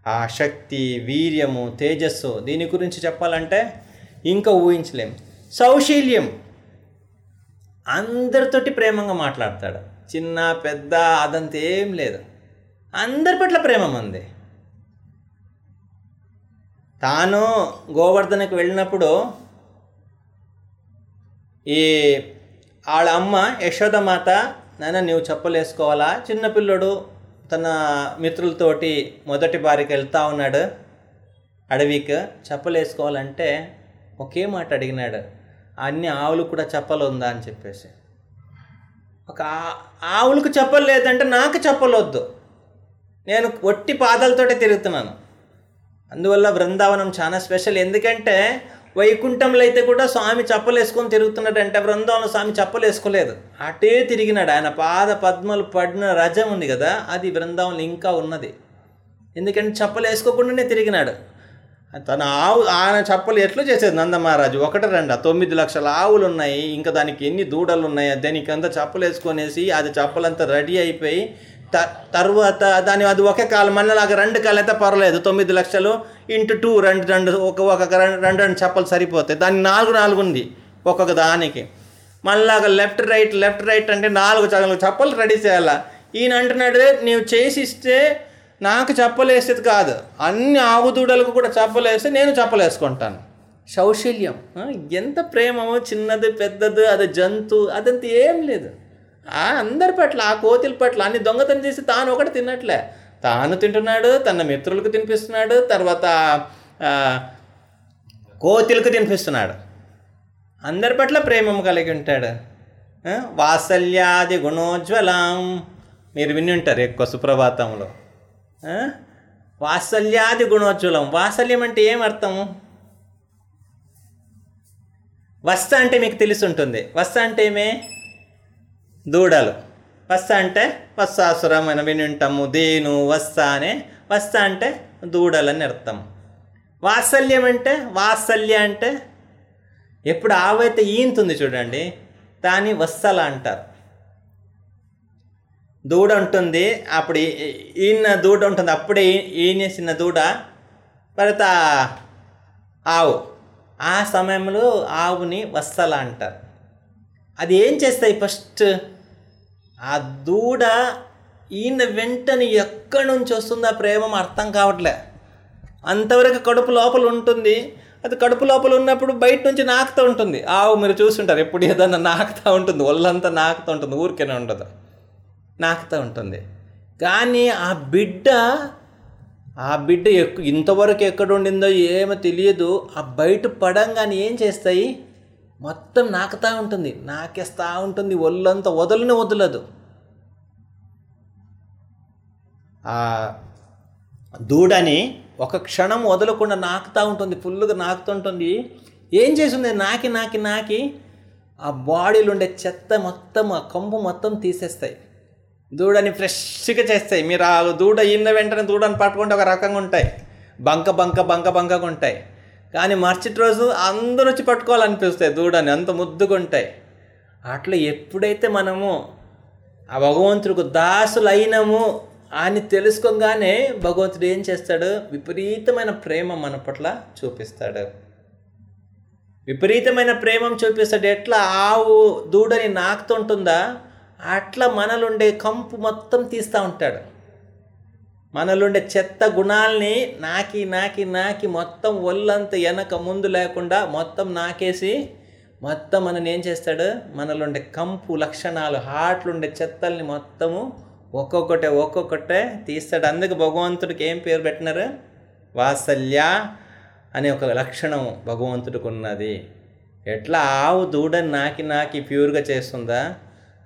ఆ శక్తి వీర్యము తేజస్సు దీని గురించి చెప్పాలంటే ఇంకా ఊహించలేం. సౌశీల్యం. అందరితోటి ప్రేమంగా మాట్లాడతాడు. చిన్న పెద్ద అదంతా ఏం లేదు. అందరి పట్ల ప్రేమ ఉంది. తాను గోవర్ధనకు వెళ్ళినప్పుడు ఈ వాళ్ళ అమ్మ యశోదమాత నాన్న నీవు చెప్పలేసుకోవాలా? చిన్నపిల్లడు తన మిత్రులతోటి మొదటి బారికి వెళ్తా ఉన్నాడు. అడవికి చెప్పలేసుకోవాలంటే ఒకే మాట అడిగినాడు. అన్ని ఆవులు కూడా చెప్పలు ఉందా అని చెప్పేసి. ఒక ఆవులకు చెప్పలేదంటే నాకు చెప్పలొద్దు నేను ఒట్టి పాదాలతోటే తిరుగుతున్నాను. అందువల్ల బృందావనం చాలా స్పెషల్. ఎందుకంటే వైకుంఠంలో అయితే కూడా స్వామి చెప్పలేసుకొని తిరుగుతున్నాడంటే తిరుగుతున్నాడు అంటే బృందావనం స్వామి చెప్పలేసుకోలేదు. అటే తిరిగినాడు. ఆయన పాద పద్మలు పడిన రజం ఉంది కదా అది బృందావనం ఇంకా ఉన్నది. ఎందుకంటే చెప్పలేసుకోకుండానే తిరిగినాడు. తన ఆవు ఆయన చెప్పలు ఎట్లా చేసేది నందమహారాజు? ఒకటి రెండు తొమ్మిది లక్షల ఆవులు ఉన్నాయి. ఇంకా దానికి ఎన్ని దూడలు ఉన్నాయి? దానికి అంతా చెప్పలు వేసుకొనేసి అది చెప్పలంతా రెడీ అయిపోయి త తర్వాత దాని అది ఒకే కాలం మళ్ళీ రెండు కాలం అయితే పర్లేదు. తొమ్మిది లక్షలు ఇంటూ టూ రెండు రెండు ఒక ఒక రెండు రెండు రెండు చెప్పలు సరిపోతాయి దాని నాలుగు నాలుగు ఉంది ఒక్కొక్క దానికి. మళ్ళా లెఫ్ట్ రైట్ లెఫ్ట్ రైట్ అంటే నాలుగు చగలు చెప్పలు రెడీ చేయాలా? ఈయన అంటున్నాడు నీవు చేసిస్తే నాకు చెప్పలేసేది కాదు. అన్ని ఆవు దూడలకు కూడా చెప్పలేస్తే నేను చెప్పలేసుకుంటాను. శౌశల్యం. ఆ, ఎంత ప్రేమమో చిన్నది పెద్దది అది జంతు అదంతా ఏం లేదు. అందరి పట్ల ఆ కోతుల పట్ల అన్ని దొంగతనం చేసి తాను ఒకటి తిన్నట్లే తాను తింటున్నాడు తన మిత్రులకు తినిపిస్తున్నాడు తర్వాత కోతిలకు కోతులకు తినిపిస్తున్నాడు. అందరి పట్ల ప్రేమము కలిగి ఉంటాడు. వాత్సల్యాది గుణోజ్వలం. మీరు విని ఉంటారు ఎక్కువ సుప్రభాతంలో. వాత్సల్యాది గుణోజ్వలం. వాత్సల్యం అంటే ఏం అర్థము వస్త అంటే మీకు తెలిసి ఉంటుంది. వస్త అంటే ఏమే? దూడలు. వస్త అంటే వస్సాసురం అని విని ఉంటాము దేను వస్తా అనే వస్త అంటే దూడలని అర్థం వాత్సల్యం అంటే వాత్సల్య అంటే ఎప్పుడు ఆవైతే ఈంతుంది చూడండి దాన్ని వస్సల అంటారు. దూడ ఉంటుంది అప్పుడు ఈయన దూడ ఉంటుంది అప్పుడే ఈనేసిన దూడ. తర్వాత ఆవు. ఆ సమయంలో ఆవుని వత్సల అంటారు. అది ఏం చేస్తాయి ఫస్ట్? ఆ దూడ ఈయన వెంటనే ఎక్కడి నుంచి వస్తుందో ఆ ప్రేమ అర్థం కావట్లే. అంతవరకు కడుపు లోపల ఉంటుంది. అది కడుపు లోపల ఉన్నప్పుడు బయట నుంచి నాకుతూ ఉంటుంది. ఆవు మీరు చూస్తుంటారు ఎప్పుడు ఏదన్నా నాకుతూ ఉంటుంది. ఒళ్ళంతా నాకుతూ ఉంటుంది. ఊరికేనే ఉండదు. నాకుతూ ఉంటుంది. కానీ ఆ బిడ్డ ఆ బిడ్డ ఎక్కు ఇంతవరకు ఎక్కడ ఉండిందో ఏమో తెలియదు. ఆ బయట పడంగానే ఏం చేస్తాయి? మొత్తం నాకుతూ ఉంటుంది నాకేస్తూ ఉంటుంది ఒళ్ళంతా వదలని వదలదు. ఆ దూడని ఒక క్షణం వదలకుండా నాకుతూ ఉంటుంది ఫుల్గా నాకుతుంటుంది ఏం చేసింది? నాకి నాకి నాకి ఆ బాడీలో ఉండే చెత్త మొత్తం ఆ కంపు మొత్తం తీసేస్తాయి. దూడని ఫ్రెష్గా చేస్తాయి. మీరు ఆ దూడ ఇన్న వెంటనే దూడని పట్టుకుంటే ఒక రకంగా ఉంటాయి. బంక బంక బంక బంకగా ఉంటాయి. కానీ మరుసటి రోజు అందరూ వచ్చి పట్టుకోవాలనిపిస్తాయి దూడని అంత ముద్దుగా ఉంటాయి అట్లా ఎప్పుడైతే మనము ఆ భగవంతుడికి దాసులు అయినాము అని తెలుసుకోగానే భగవంతుడు ఏం చేస్తాడు? విపరీతమైన ప్రేమ మన పట్ల చూపిస్తాడు. విపరీతమైన ప్రేమం చూపిస్తాడు. ఎట్లా ఆవు దూడని నాకుతుంటుందా? అట్లా మనలుండే కంపు మొత్తం తీస్తూ ఉంటాడు. మనలుండే చెత్త గుణాల్ని నాకి నాకి నాకి మొత్తం ఒళ్ళంతా వెనక ముందు లేకుండా మొత్తం నాకేసి మొత్తం మనని ఏం చేస్తాడు? మనలుండే కంపు లక్షణాలు హార్ట్లుండే చెత్తల్ని మొత్తము ఒక్కొక్కటే ఒక్కొక్కటే తీస్తాడు. అందుకు భగవంతుడికి ఏం పేరు పెట్టినారు? వాత్సల్య అనే ఒక లక్షణం భగవంతుడికి ఉన్నది ఎట్లా ఆవు దూడని నాకి నాకి ప్యూర్గా చేస్తుందా?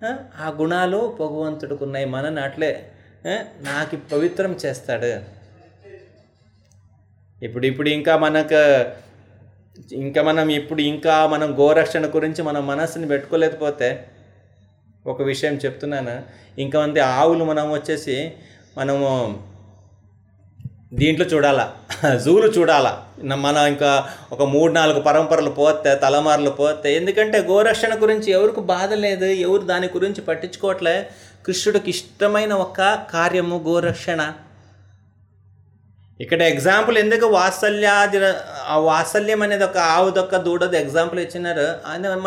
ఆ, గుణాలు భగవంతుడికి ఉన్నాయి మనని అట్లే నాకు పవిత్రం చేస్తాడు. ఇప్పుడు ఇప్పుడు ఇంకా మనకు ఇంకా మనం ఇప్పుడు ఇంకా మనం గోరక్షణ గురించి మన మనసుని పెట్టుకోలేకపోతే ఒక విషయం చెప్తున్నాను. ఇంకా మంది ఆవులు మనం వచ్చేసి మనము దీంట్లో చూడాలా? జూలు చూడాలా? మనం ఇంకా ఒక మూడు నాలుగు పరంపరలు పోతే తలమారులు పోతే ఎందుకంటే గోరక్షణ గురించి ఎవరికి బాధ లేదు ఎవరు దాని గురించి పట్టించుకోవట్లే. కృష్ణుడికి ఇష్టమైన ఒక కార్యము గోరక్షణ. ఇక్కడ ఎగ్జాంపుల్ ఎందుకు వాత్సల్యాది ఆ వాత్సల్యం అనేది ఒక ఆవుదొక్క దూడది ఎగ్జాంపుల్ ఇచ్చినారు.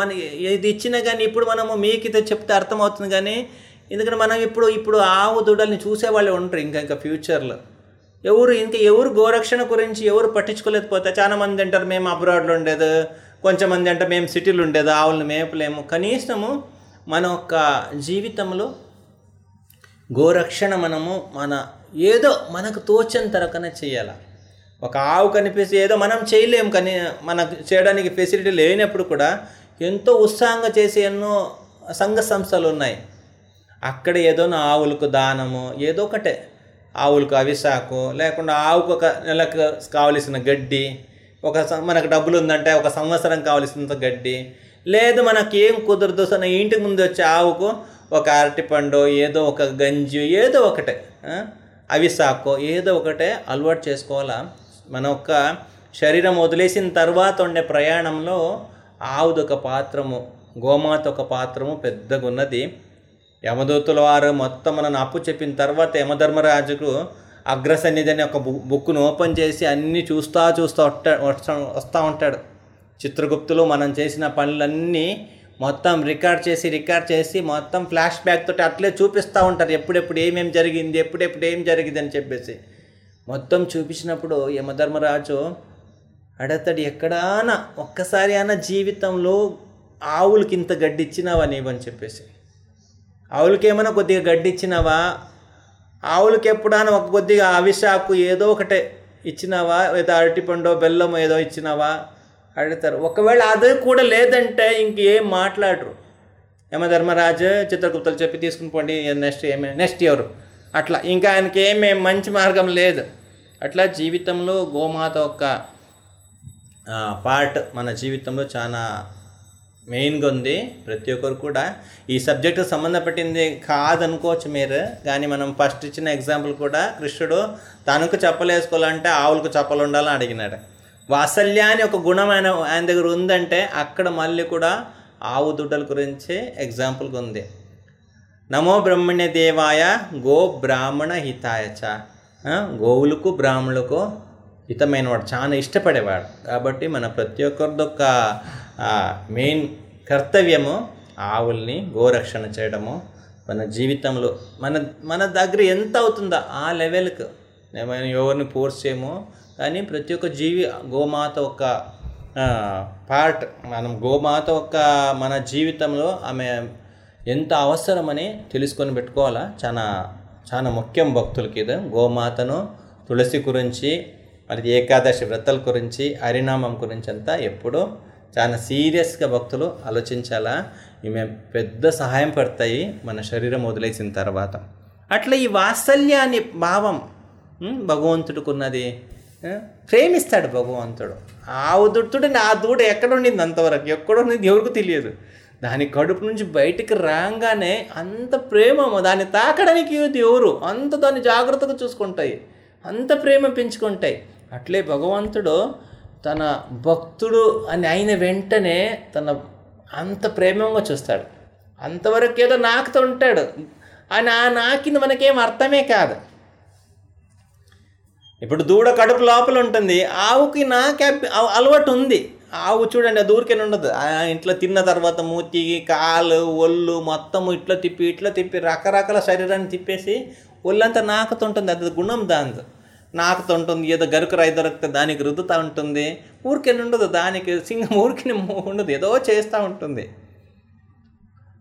మన ఇది ఇచ్చినా కానీ ఇప్పుడు మనము మీకు ఇది చెప్తే అర్థమవుతుంది కానీ ఎందుకంటే మనం ఇప్పుడు ఇప్పుడు ఆవు దూడల్ని చూసేవాళ్ళు ఉంటారు ఇంకా ఇంకా ఫ్యూచర్లో ఎవరు ఇంకా ఎవరు గోరక్షణ గురించి ఎవరు పట్టించుకోలేకపోతే చాలా మంది అంటారు మేము అబ్రాడ్లో ఉండేది కొంచెం మంది అంటే మేము సిటీలు ఉండేది ఆవులను మేపలేము. కనీసము మన యొక్క జీవితంలో గోరక్షణ మనము మన ఏదో మనకు తోచని తరకనే చేయాలి. ఒక ఆవు కనిపిస్తే ఏదో మనం చేయలేము కానీ మనకు చేయడానికి ఫెసిలిటీ లేనప్పుడు కూడా ఎంతో ఉత్సాహంగా చేసే ఎన్నో సంఘ సంస్థలు ఉన్నాయి. అక్కడ ఏదో ఆవులకు దానము ఏదో ఒకటే. ఆవులకు అవిసాకు లేకుండా ఆవుకు ఒక నెలకు కావలసిన గడ్డి ఒక సం- మనకు డబ్బులు ఉందంటే ఒక సంవత్సరం కావలసినంత గడ్డి. లేదు మనకి ఏం కుదరదు సో నా ఇంటి ముందు వచ్చే ఆవుకు ఒక అరటిపండు ఏదో ఒక గంజి ఏదో ఒకటే అవి అవిసాకో ఏదో ఒకటే అలవాటు చేసుకోవాలా? మన యొక్క శరీరం వదిలేసిన తర్వాత ఉండే ప్రయాణంలో ఆవుది ఒక పాత్రము గోమాత ఒక పాత్రము పెద్దగా ఉన్నది యమదూతుల వారు మొత్తం మనను అప్పు చెప్పిన తర్వాత యమధర్మరాజుకు అగ్రసన్నిధి అనే ఒక బు- బుక్ను ఓపెన్ చేసి అన్నీ చూస్తూ చూస్తా వస్తా వస్తా వస్తూ ఉంటాడు. చిత్రగుప్తులు మనం చేసిన పనులన్నీ మొత్తం రికార్డ్ చేసి రికార్డ్ చేసి మొత్తం ఫ్లాష్ బ్యాక్ తోటి అట్లే చూపిస్తూ ఉంటారు. ఎప్పుడెప్పుడు ఏమేమి జరిగింది ఎప్పుడెప్పుడు ఏం జరిగింది అని చెప్పేసి. మొత్తం చూపించినప్పుడు యమధర్మరాజు అడతడి ఎక్కడానా ఒక్కసారి అయినా జీవితంలో ఆవులకి ఇంత గడ్డి ఇచ్చినావా నీవని చెప్పేసి. ఆవులకి ఏమైనా కొద్దిగా గడ్డి ఇచ్చినావా ఆవులకి ఎప్పుడైనా ఒక కొద్దిగా అవిశాకు ఏదో ఒకటే ఇచ్చినావా? లేదా అరటిపండో బెల్లం ఏదో ఇచ్చినావా? అడుగుతారు. ఒకవేళ అదే కూడా లేదంటే ఇంకేం మాట్లాడరు. యమధర్మరాజు చిత్రగుప్తలు చెప్పి తీసుకుని పోండి నెక్స్ట్ ఏమే నెక్స్ట్ ఎవరు? అట్లా. ఇంకా ఆయనకి ఏమే మంచి మార్గం లేదు. అట్లా జీవితంలో గోమాత ఒక పార్ట్ మన జీవితంలో చాలా మెయిన్గా ఉంది. ప్రతి ఒక్కరు కూడా ఈ సబ్జెక్టు సంబంధపట్టింది కాదనుకోవచ్చు మీరు. కానీ మనం ఫస్ట్ ఇచ్చిన ఎగ్జాంపుల్ కూడా కృష్ణుడు తనకు చెప్పలేసుకోవాలంటే ఆవులకు చెప్పలు ఉండాలని అడిగినాడు. వాత్సల్యాన్ని ఒక గుణం ఆయన ఆయన దగ్గర ఉందంటే అక్కడ మళ్ళీ కూడా ఆవు దుడ్డల గురించి ఎగ్జాంపుల్గా ఉంది. నమో బ్రహ్మణ్య దేవాయ గో బ్రాహ్మణ హితాయ చ. గోవులకు బ్రాహ్మణులకు హితమైన వాడు చాలా ఇష్టపడేవాడు. కాబట్టి మన ప్రతి ఒక్కరిదొక్క మెయిన్ కర్తవ్యము ఆవుల్ని గోరక్షణ చేయడము. మన జీవితంలో మన మన దగ్గర ఎంత అవుతుందో ఆ లెవెల్కి ఏమైనా ఎవరిని ఫోర్స్ చేయము కానీ ప్రతి ఒక్క జీవి గోమాత ఒక పార్ట్ మనం గోమాత ఒక మన జీవితంలో ఆమె ఎంత అవసరమని తెలుసుకొని పెట్టుకోవాలా? చాలా చాలా ముఖ్యం భక్తులకి ఇది. గోమాతను తులసి గురించి మరి ఏకాదశి వ్రతల గురించి హరినామం గురించి అంతా ఎప్పుడూ చాలా సీరియస్గా భక్తులు ఆలోచించాలా? ఈమె పెద్ద సహాయం పడతాయి మన శరీరం వదిలేసిన తర్వాత. అట్లా ఈ వాత్సల్యాన్ని భావం భగవంతుడికి ఉన్నది ప్రేమిస్తాడు భగవంతుడు. ఆ దుట్టుడు నా దూడ ఎక్కడ ఉండింది అంతవరకు? ఎక్కడ ఉండింది ఎవరికి తెలియదు. దాని కడుపు నుంచి బయటికి రాగానే అంత ప్రేమ దాన్ని తాకడానికి ఎవరు? అంత దాన్ని జాగ్రత్తగా చూసుకుంటాయి. అంత ప్రేమ పెంచుకుంటాయి. అట్లే భగవంతుడు తన భక్తుడు అని అయిన వెంటనే తన అంత ప్రేమంగా చూస్తాడు. అంతవరకు ఏదో నాకుతూ ఉంటాడు. ఆయన ఆ నాకింది మనకేం అర్థమే కాదు. ఇప్పుడు దూడ కడుపు లోపల ఉంటుంది. ఆవుకి నాకు అ- అలవాటు ఉంది. ఆవు చూడండి అది ఊరికే ఉండదు. ఆ ఇంట్లో తిన్న తర్వాత మూతి కాలు ఒళ్ళు మొత్తం ఇట్లా తిప్పి ఇట్లా తిప్పి రకరకాల శరీరాన్ని తిప్పేసి ఒళ్ళంతా నాకుతుంటుంది అది గుణం దాని నాకుతుంటుంది ఏదో గరుకు రాయి దొరికితే దానికి రుద్దుతూ ఉంటుంది. ఊరికే ఉండదు. దానికి సింగం ఊరికి ఉండదు. ఏదో చేస్తూ ఉంటుంది.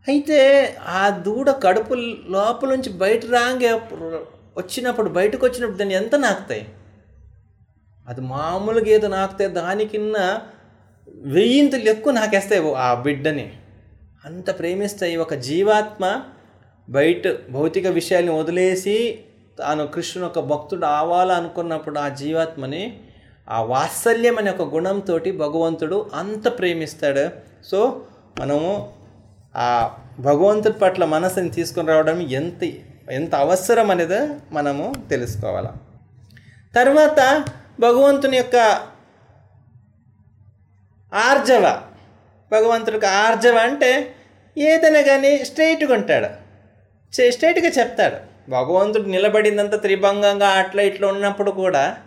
అయితే ఆ దూడ కడుపు లోపల నుంచి బయట రాంగే వచ్చినప్పుడు బయటకు వచ్చినప్పుడు దాన్ని ఎంత నాకుతాయి? అది మామూలుగా ఏదో నాకుతాయి దానికిన్న వెయ్యింతలు ఎక్కువ నాకేస్తాయి ఆ బిడ్డని. అంత ప్రేమిస్తాయి ఒక జీవాత్మ బయట భౌతిక విషయాల్ని వదిలేసి తాను కృష్ణుని ఒక భక్తుడు అవ్వాలనుకున్నప్పుడు ఆ జీవాత్మని ఆ వాత్సల్యం అనే ఒక గుణంతో భగవంతుడు అంత ప్రేమిస్తాడు. సో మనము ఆ భగవంతుడి పట్ల మనసుని తీసుకొని రావడం ఎంత ఎంత అవసరం అనేది మనము తెలుసుకోవాలి. తర్వాత భగవంతుని యొక్క ఆర్జవ భగవంతుడికి ఆర్జవ అంటే ఏదైనా కానీ స్ట్రైట్గా ఉంటాడు. చే- స్ట్రైట్గా చెప్తాడు. భగవంతుడు నిలబడిందంత త్రిభంగంగా అట్లా ఇట్లా ఉన్నప్పుడు కూడా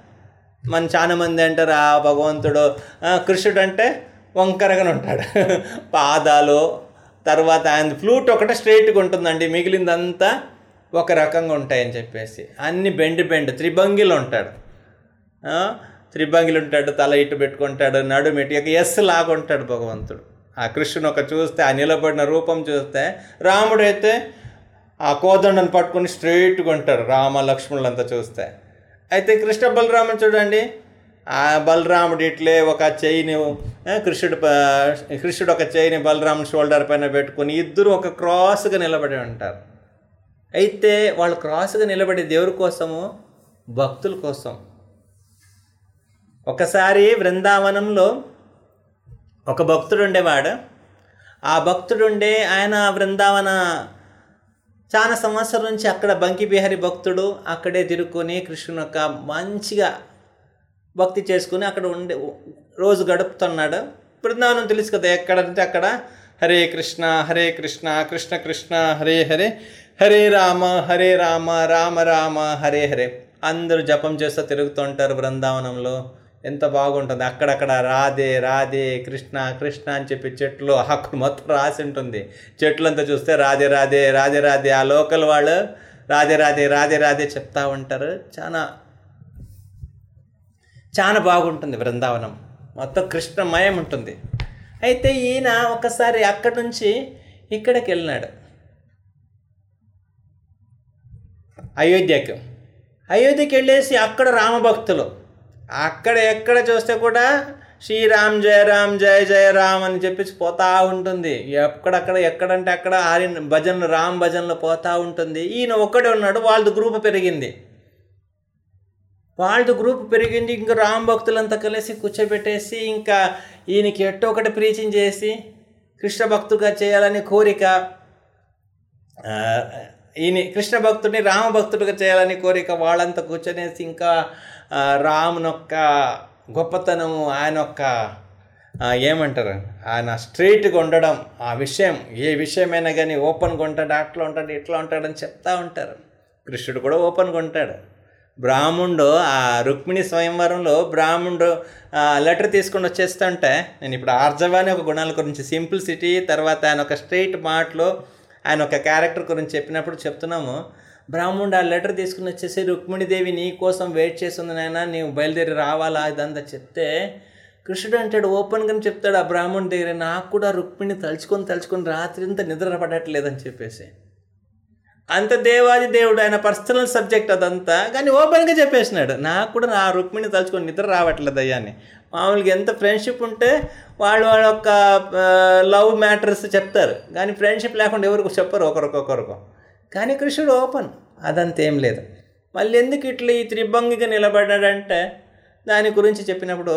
మన చాలా మంది అంటారు ఆ భగవంతుడు కృష్ణుడు అంటే వంకరగానే ఉంటాడు. (laughs) పాదాలు తర్వాత ఆయన ఫ్లూట్ ఒకటే స్ట్రైట్గా ఉంటుందండి మిగిలిందంతా ఒక రకంగా ఉంటాయని చెప్పేసి. అన్ని బెండ్ బెండ్ త్రిభంగిలు ఉంటాడు త్రిభంగిలు ఉంటాడు తల ఇటు పెట్టుకుంటాడు నడుము ఇటు ఇక ఎస్ లాగా ఉంటాడు భగవంతుడు. ఆ కృష్ణుని ఒక చూస్తే ఆ నిలబడిన రూపం చూస్తే రాముడు అయితే ఆ కోదండను పట్టుకొని స్ట్రైట్గా ఉంటారు రామ లక్ష్మణులంతా చూస్తే. అయితే కృష్ణ బలరాముడు చూడండి. ఆ బలరాముడు ఇట్లే ఒక చెయ్యిని కృష్ణుడు కృష్ణుడు ఒక చెయ్యిని బలరాముడు షోల్డర్ పైన పెట్టుకొని ఇద్దరు ఒక క్రాస్గా నిలబడి ఉంటారు. అయితే వాళ్ళు క్రాస్గా నిలబడే దేవుడి కోసము భక్తుల కోసం. ఒకసారి బృందావనంలో ఒక భక్తుడు ఉండేవాడు. ఆ భక్తుడు ఉండే ఆయన బృందావన చాలా సంవత్సరం నుంచి అక్కడ బంకి బిహారీ భక్తుడు అక్కడే తిరుక్కొని కృష్ణుని యొక్క మంచిగా భక్తి చేసుకుని అక్కడ ఉండే రోజు గడుపుతున్నాడు. బృందావనం తెలుసు కదా ఎక్కడంటే అక్కడ హరే కృష్ణ హరే కృష్ణ కృష్ణ కృష్ణ హరే హరే హరే రామ హరే రామ రామ రామ హరే హరే. అందరూ జపం చేస్తూ తిరుగుతుంటారు బృందావనంలో. ఎంత బాగుంటుంది. అక్కడక్కడ రాధే రాధే కృష్ణ కృష్ణ అని చెప్పి చెట్లు అక్కడ మొత్తం రాసి ఉంటుంది. చెట్లంతా చూస్తే రాధే రాధే రాధే రాధే. ఆ లోకల్ వాళ్ళు రాధే రాధే రాధే రాధే చెప్తా ఉంటారు. చాలా చాలా బాగుంటుంది బృందావనం. మొత్తం కృష్ణమయం ఉంటుంది. అయితే ఈయన ఒకసారి అక్కడి నుంచి ఇక్కడికి వెళ్ళినాడు. అయోధ్యకు. అయోధ్యకి వెళ్ళేసి అక్కడ రామభక్తులు. అక్కడ ఎక్కడ చూస్తే కూడా శ్రీరామ్ జయ రామ్ జయ జయ రామ్ అని చెప్పేసి పోతా ఉంటుంది. ఎక్కడక్కడ ఎక్కడంటే అక్కడ ఆరిన భజనలు రామ్ భజనలు పోతా ఉంటుంది. ఈయన ఒక్కడే ఉన్నాడు వాళ్ళది గ్రూప్ పెరిగింది. వాళ్ళది గ్రూప్ పెరిగింది ఇంకా రామ్ భక్తులంతా కలిసి కూర్చోబెట్టేసి ఇంకా ఈయనకి ఎట్టో ఒకటి ప్రీచింగ్ చేసి కృష్ణ భక్తుగా చేయాలని కోరిక. ఈయన కృష్ణ భక్తుడిని రామ భక్తుడిగా చేయాలని కోరిక వాళ్ళంతా కూర్చొనేసి ఇంకా రామునొక్క గొప్పతనము ఆయన యొక్క ఏమంటారు? ఆయన స్ట్రైట్గా ఉండడం ఆ విషయం ఏ విషయమైనా కానీ ఓపెన్గా ఉంటాడు అట్లా ఉంటాడు ఇట్లా ఉంటాడని చెప్తా ఉంటారు. కృష్ణుడు కూడా ఓపెన్గా ఉంటాడు. బ్రాహ్మణుడు ఆ రుక్మిణి స్వయంవరంలో బ్రాహ్మణుడు లెటర్ తీసుకొని వచ్చేస్తుంటే నేను ఇప్పుడు ఆర్జవాని ఒక గుణాల గురించి సింప్లిసిటీ తర్వాత ఆయన ఒక స్ట్రైట్ మాటలో ఆయన ఒక క్యారెక్టర్ గురించి చెప్పినప్పుడు చెప్తున్నాము. బ్రాహ్మణుడు ఆ లెటర్ తీసుకుని వచ్చేసి రుక్మిణిదేవి నీ కోసం వెయిట్ చేస్తుంది నాయన నీవు బయలుదేరి రావాలా? ఇదంతా చెప్తే కృష్ణుడు అంటాడు ఓపెన్గా చెప్తాడు ఆ బ్రాహ్మణుడి దగ్గర నాకు కూడా రుక్మిణి తలుచుకొని తలుచుకొని రాత్రి అంతా నిద్ర పడట్లేదని చెప్పేసి. అంత దేవాది దేవుడు ఆయన పర్సనల్ సబ్జెక్ట్ అదంతా కానీ ఓపెన్గా చెప్పేసినాడు. నాకు కూడా నా రుక్మిణి తలుచుకొని నిద్ర రావట్లేదు అయ్యా అని. మామూలుగా ఎంత ఫ్రెండ్షిప్ ఉంటే వాళ్ళు వాళ్ళ యొక్క లవ్ మ్యాటర్స్ చెప్తారు. కానీ ఫ్రెండ్షిప్ లేకుండా ఎవరికి చెప్పరు? ఒకరికొకరికి. కానీ కృష్ణుడు ఓపెన్ అదంతా ఏం లేదు. మళ్ళీ ఎందుకు ఇట్లా ఈ త్రిభంగిగా నిలబడ్డాడంటే దాని గురించి చెప్పినప్పుడు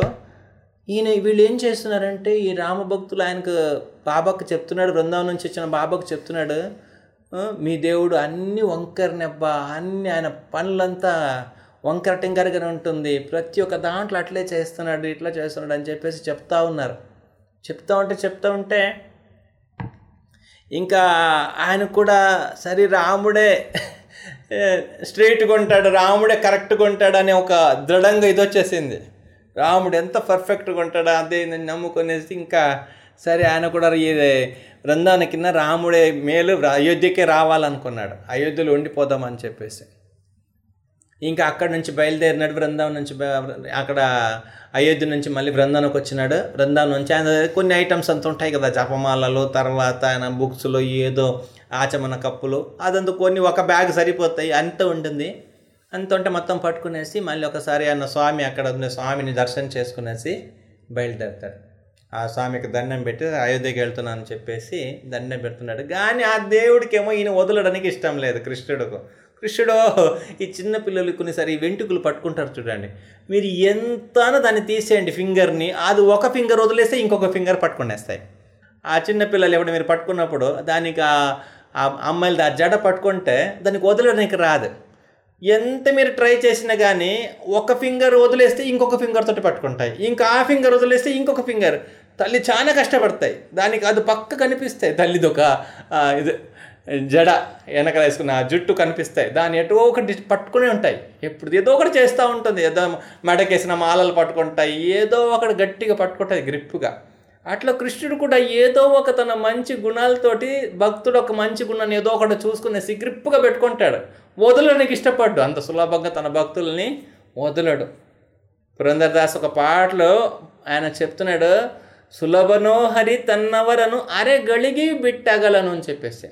ఈయన వీళ్ళు ఏం చేస్తున్నారంటే ఈ రామభక్తులు ఆయనకు బాబాకు చెప్తున్నాడు బృందావనం నుంచి వచ్చిన బాబాకు చెప్తున్నాడు మీ దేవుడు అన్ని వంకరనెబ్బా అన్ని ఆయన పనులంతా వంకర టింకరగా ఉంటుంది. ప్రతి ఒక్క దాంట్లో అట్లే చేస్తున్నాడు ఇట్లా చేస్తున్నాడు అని చెప్పేసి చెప్తా ఉన్నారు. చెప్తా ఉంటే చెప్తా ఉంటే ఇంకా ఆయన కూడా సరే రాముడే స్ట్రైట్గా ఉంటాడు రాముడే కరెక్ట్గా ఉంటాడు అనే ఒక దృఢంగా ఇది వచ్చేసింది. రాముడు ఎంత పర్ఫెక్ట్గా ఉంటాడు అదే నేను నమ్ముకునేసి ఇంకా సరే ఆయన కూడా ఈ బృందావన కింద రాముడే మేలు అయోధ్యకే రావాలనుకున్నాడు. అయోధ్యలో ఉండిపోదామని చెప్పేసి. ఇంకా అక్కడి నుంచి బయలుదేరినాడు బృందావనం నుంచి అక్కడ అయోధ్య నుంచి మళ్ళీ బృందానికి వచ్చినాడు. బృందావనం నుంచి ఆయన కొన్ని ఐటమ్స్ అంత ఉంటాయి కదా జపమాలలు తర్వాత ఆయన బుక్స్లో ఏదో ఆచమన కప్పులు అదంతా కొన్ని ఒక బ్యాగ్ సరిపోతాయి అంత ఉంటుంది. అంత ఉంటే మొత్తం పట్టుకునేసి మళ్ళీ ఒకసారి ఆయన స్వామి అక్కడ ఉన్న స్వామిని దర్శనం చేసుకునేసి బయలుదేరుతాడు. ఆ స్వామికి దండం పెట్టి అయోధ్యకి వెళ్తున్నాను చెప్పేసి దండం పెడుతున్నాడు. కానీ ఆ దేవుడికేమో ఈయన వదలడానికి ఇష్టం లేదు కృష్ణుడుకు. కృష్ణుడో ఈ చిన్న పిల్లలు కొన్నిసారి వెంటుకలు వెంట్రుకలు పట్టుకుంటారు చూడండి. మీరు ఎంతనో దాన్ని తీసేయండి ఫింగర్ని. అది ఒక ఫింగర్ వదిలేస్తే ఇంకొక ఫింగర్ పట్టుకునేస్తాయి. ఆ చిన్న పిల్లలు ఎప్పుడు మీరు పట్టుకున్నప్పుడు దానికి ఆ- ఆ అమ్మాయిలు ఆ జడ పట్టుకుంటే దానికి వదలడానికి రాదు. ఎంత మీరు ట్రై చేసినా కానీ ఒక ఫింగర్ వదిలేస్తే ఇంకొక ఫింగర్ తోటి పట్టుకుంటాయి. ఇంకా ఆ ఫింగర్ వదిలేస్తే ఇంకొక ఫింగర్. తల్లి చాలా కష్టపడతాయి. దానికి అది పక్క కనిపిస్తాయి తల్లిది ఒక ఇది జడ వెనక వేసుకున్న ఆ జుట్టు కనిపిస్తాయి. దాన్ని ఎటో ఒకటి పట్టుకునే ఉంటాయి. ఎప్పుడు ఏదో ఒకటి చేస్తూ ఉంటుంది. ఏదో మెడకేసిన మాలలు పట్టుకుంటాయి. ఏదో ఒకటి గట్టిగా పట్టుకుంటాయి గ్రిప్గా. అట్లా కృష్ణుడు కూడా ఏదో ఒక తన మంచి గుణాలతోటి భక్తుడు ఒక మంచి గుణాన్ని ఏదో ఒకటి చూసుకునేసి గ్రిప్పుగా పెట్టుకుంటాడు. వదలడానికి ఇష్టపడ్డు. అంత సులభంగా తన భక్తుల్ని వదలడు. పురంధరదాస్ ఒక పాటలో ఆయన చెప్తున్నాడు సులభనో హరి తన్నవరను అరే గళిగి బిట్టగలను అని చెప్పేసి.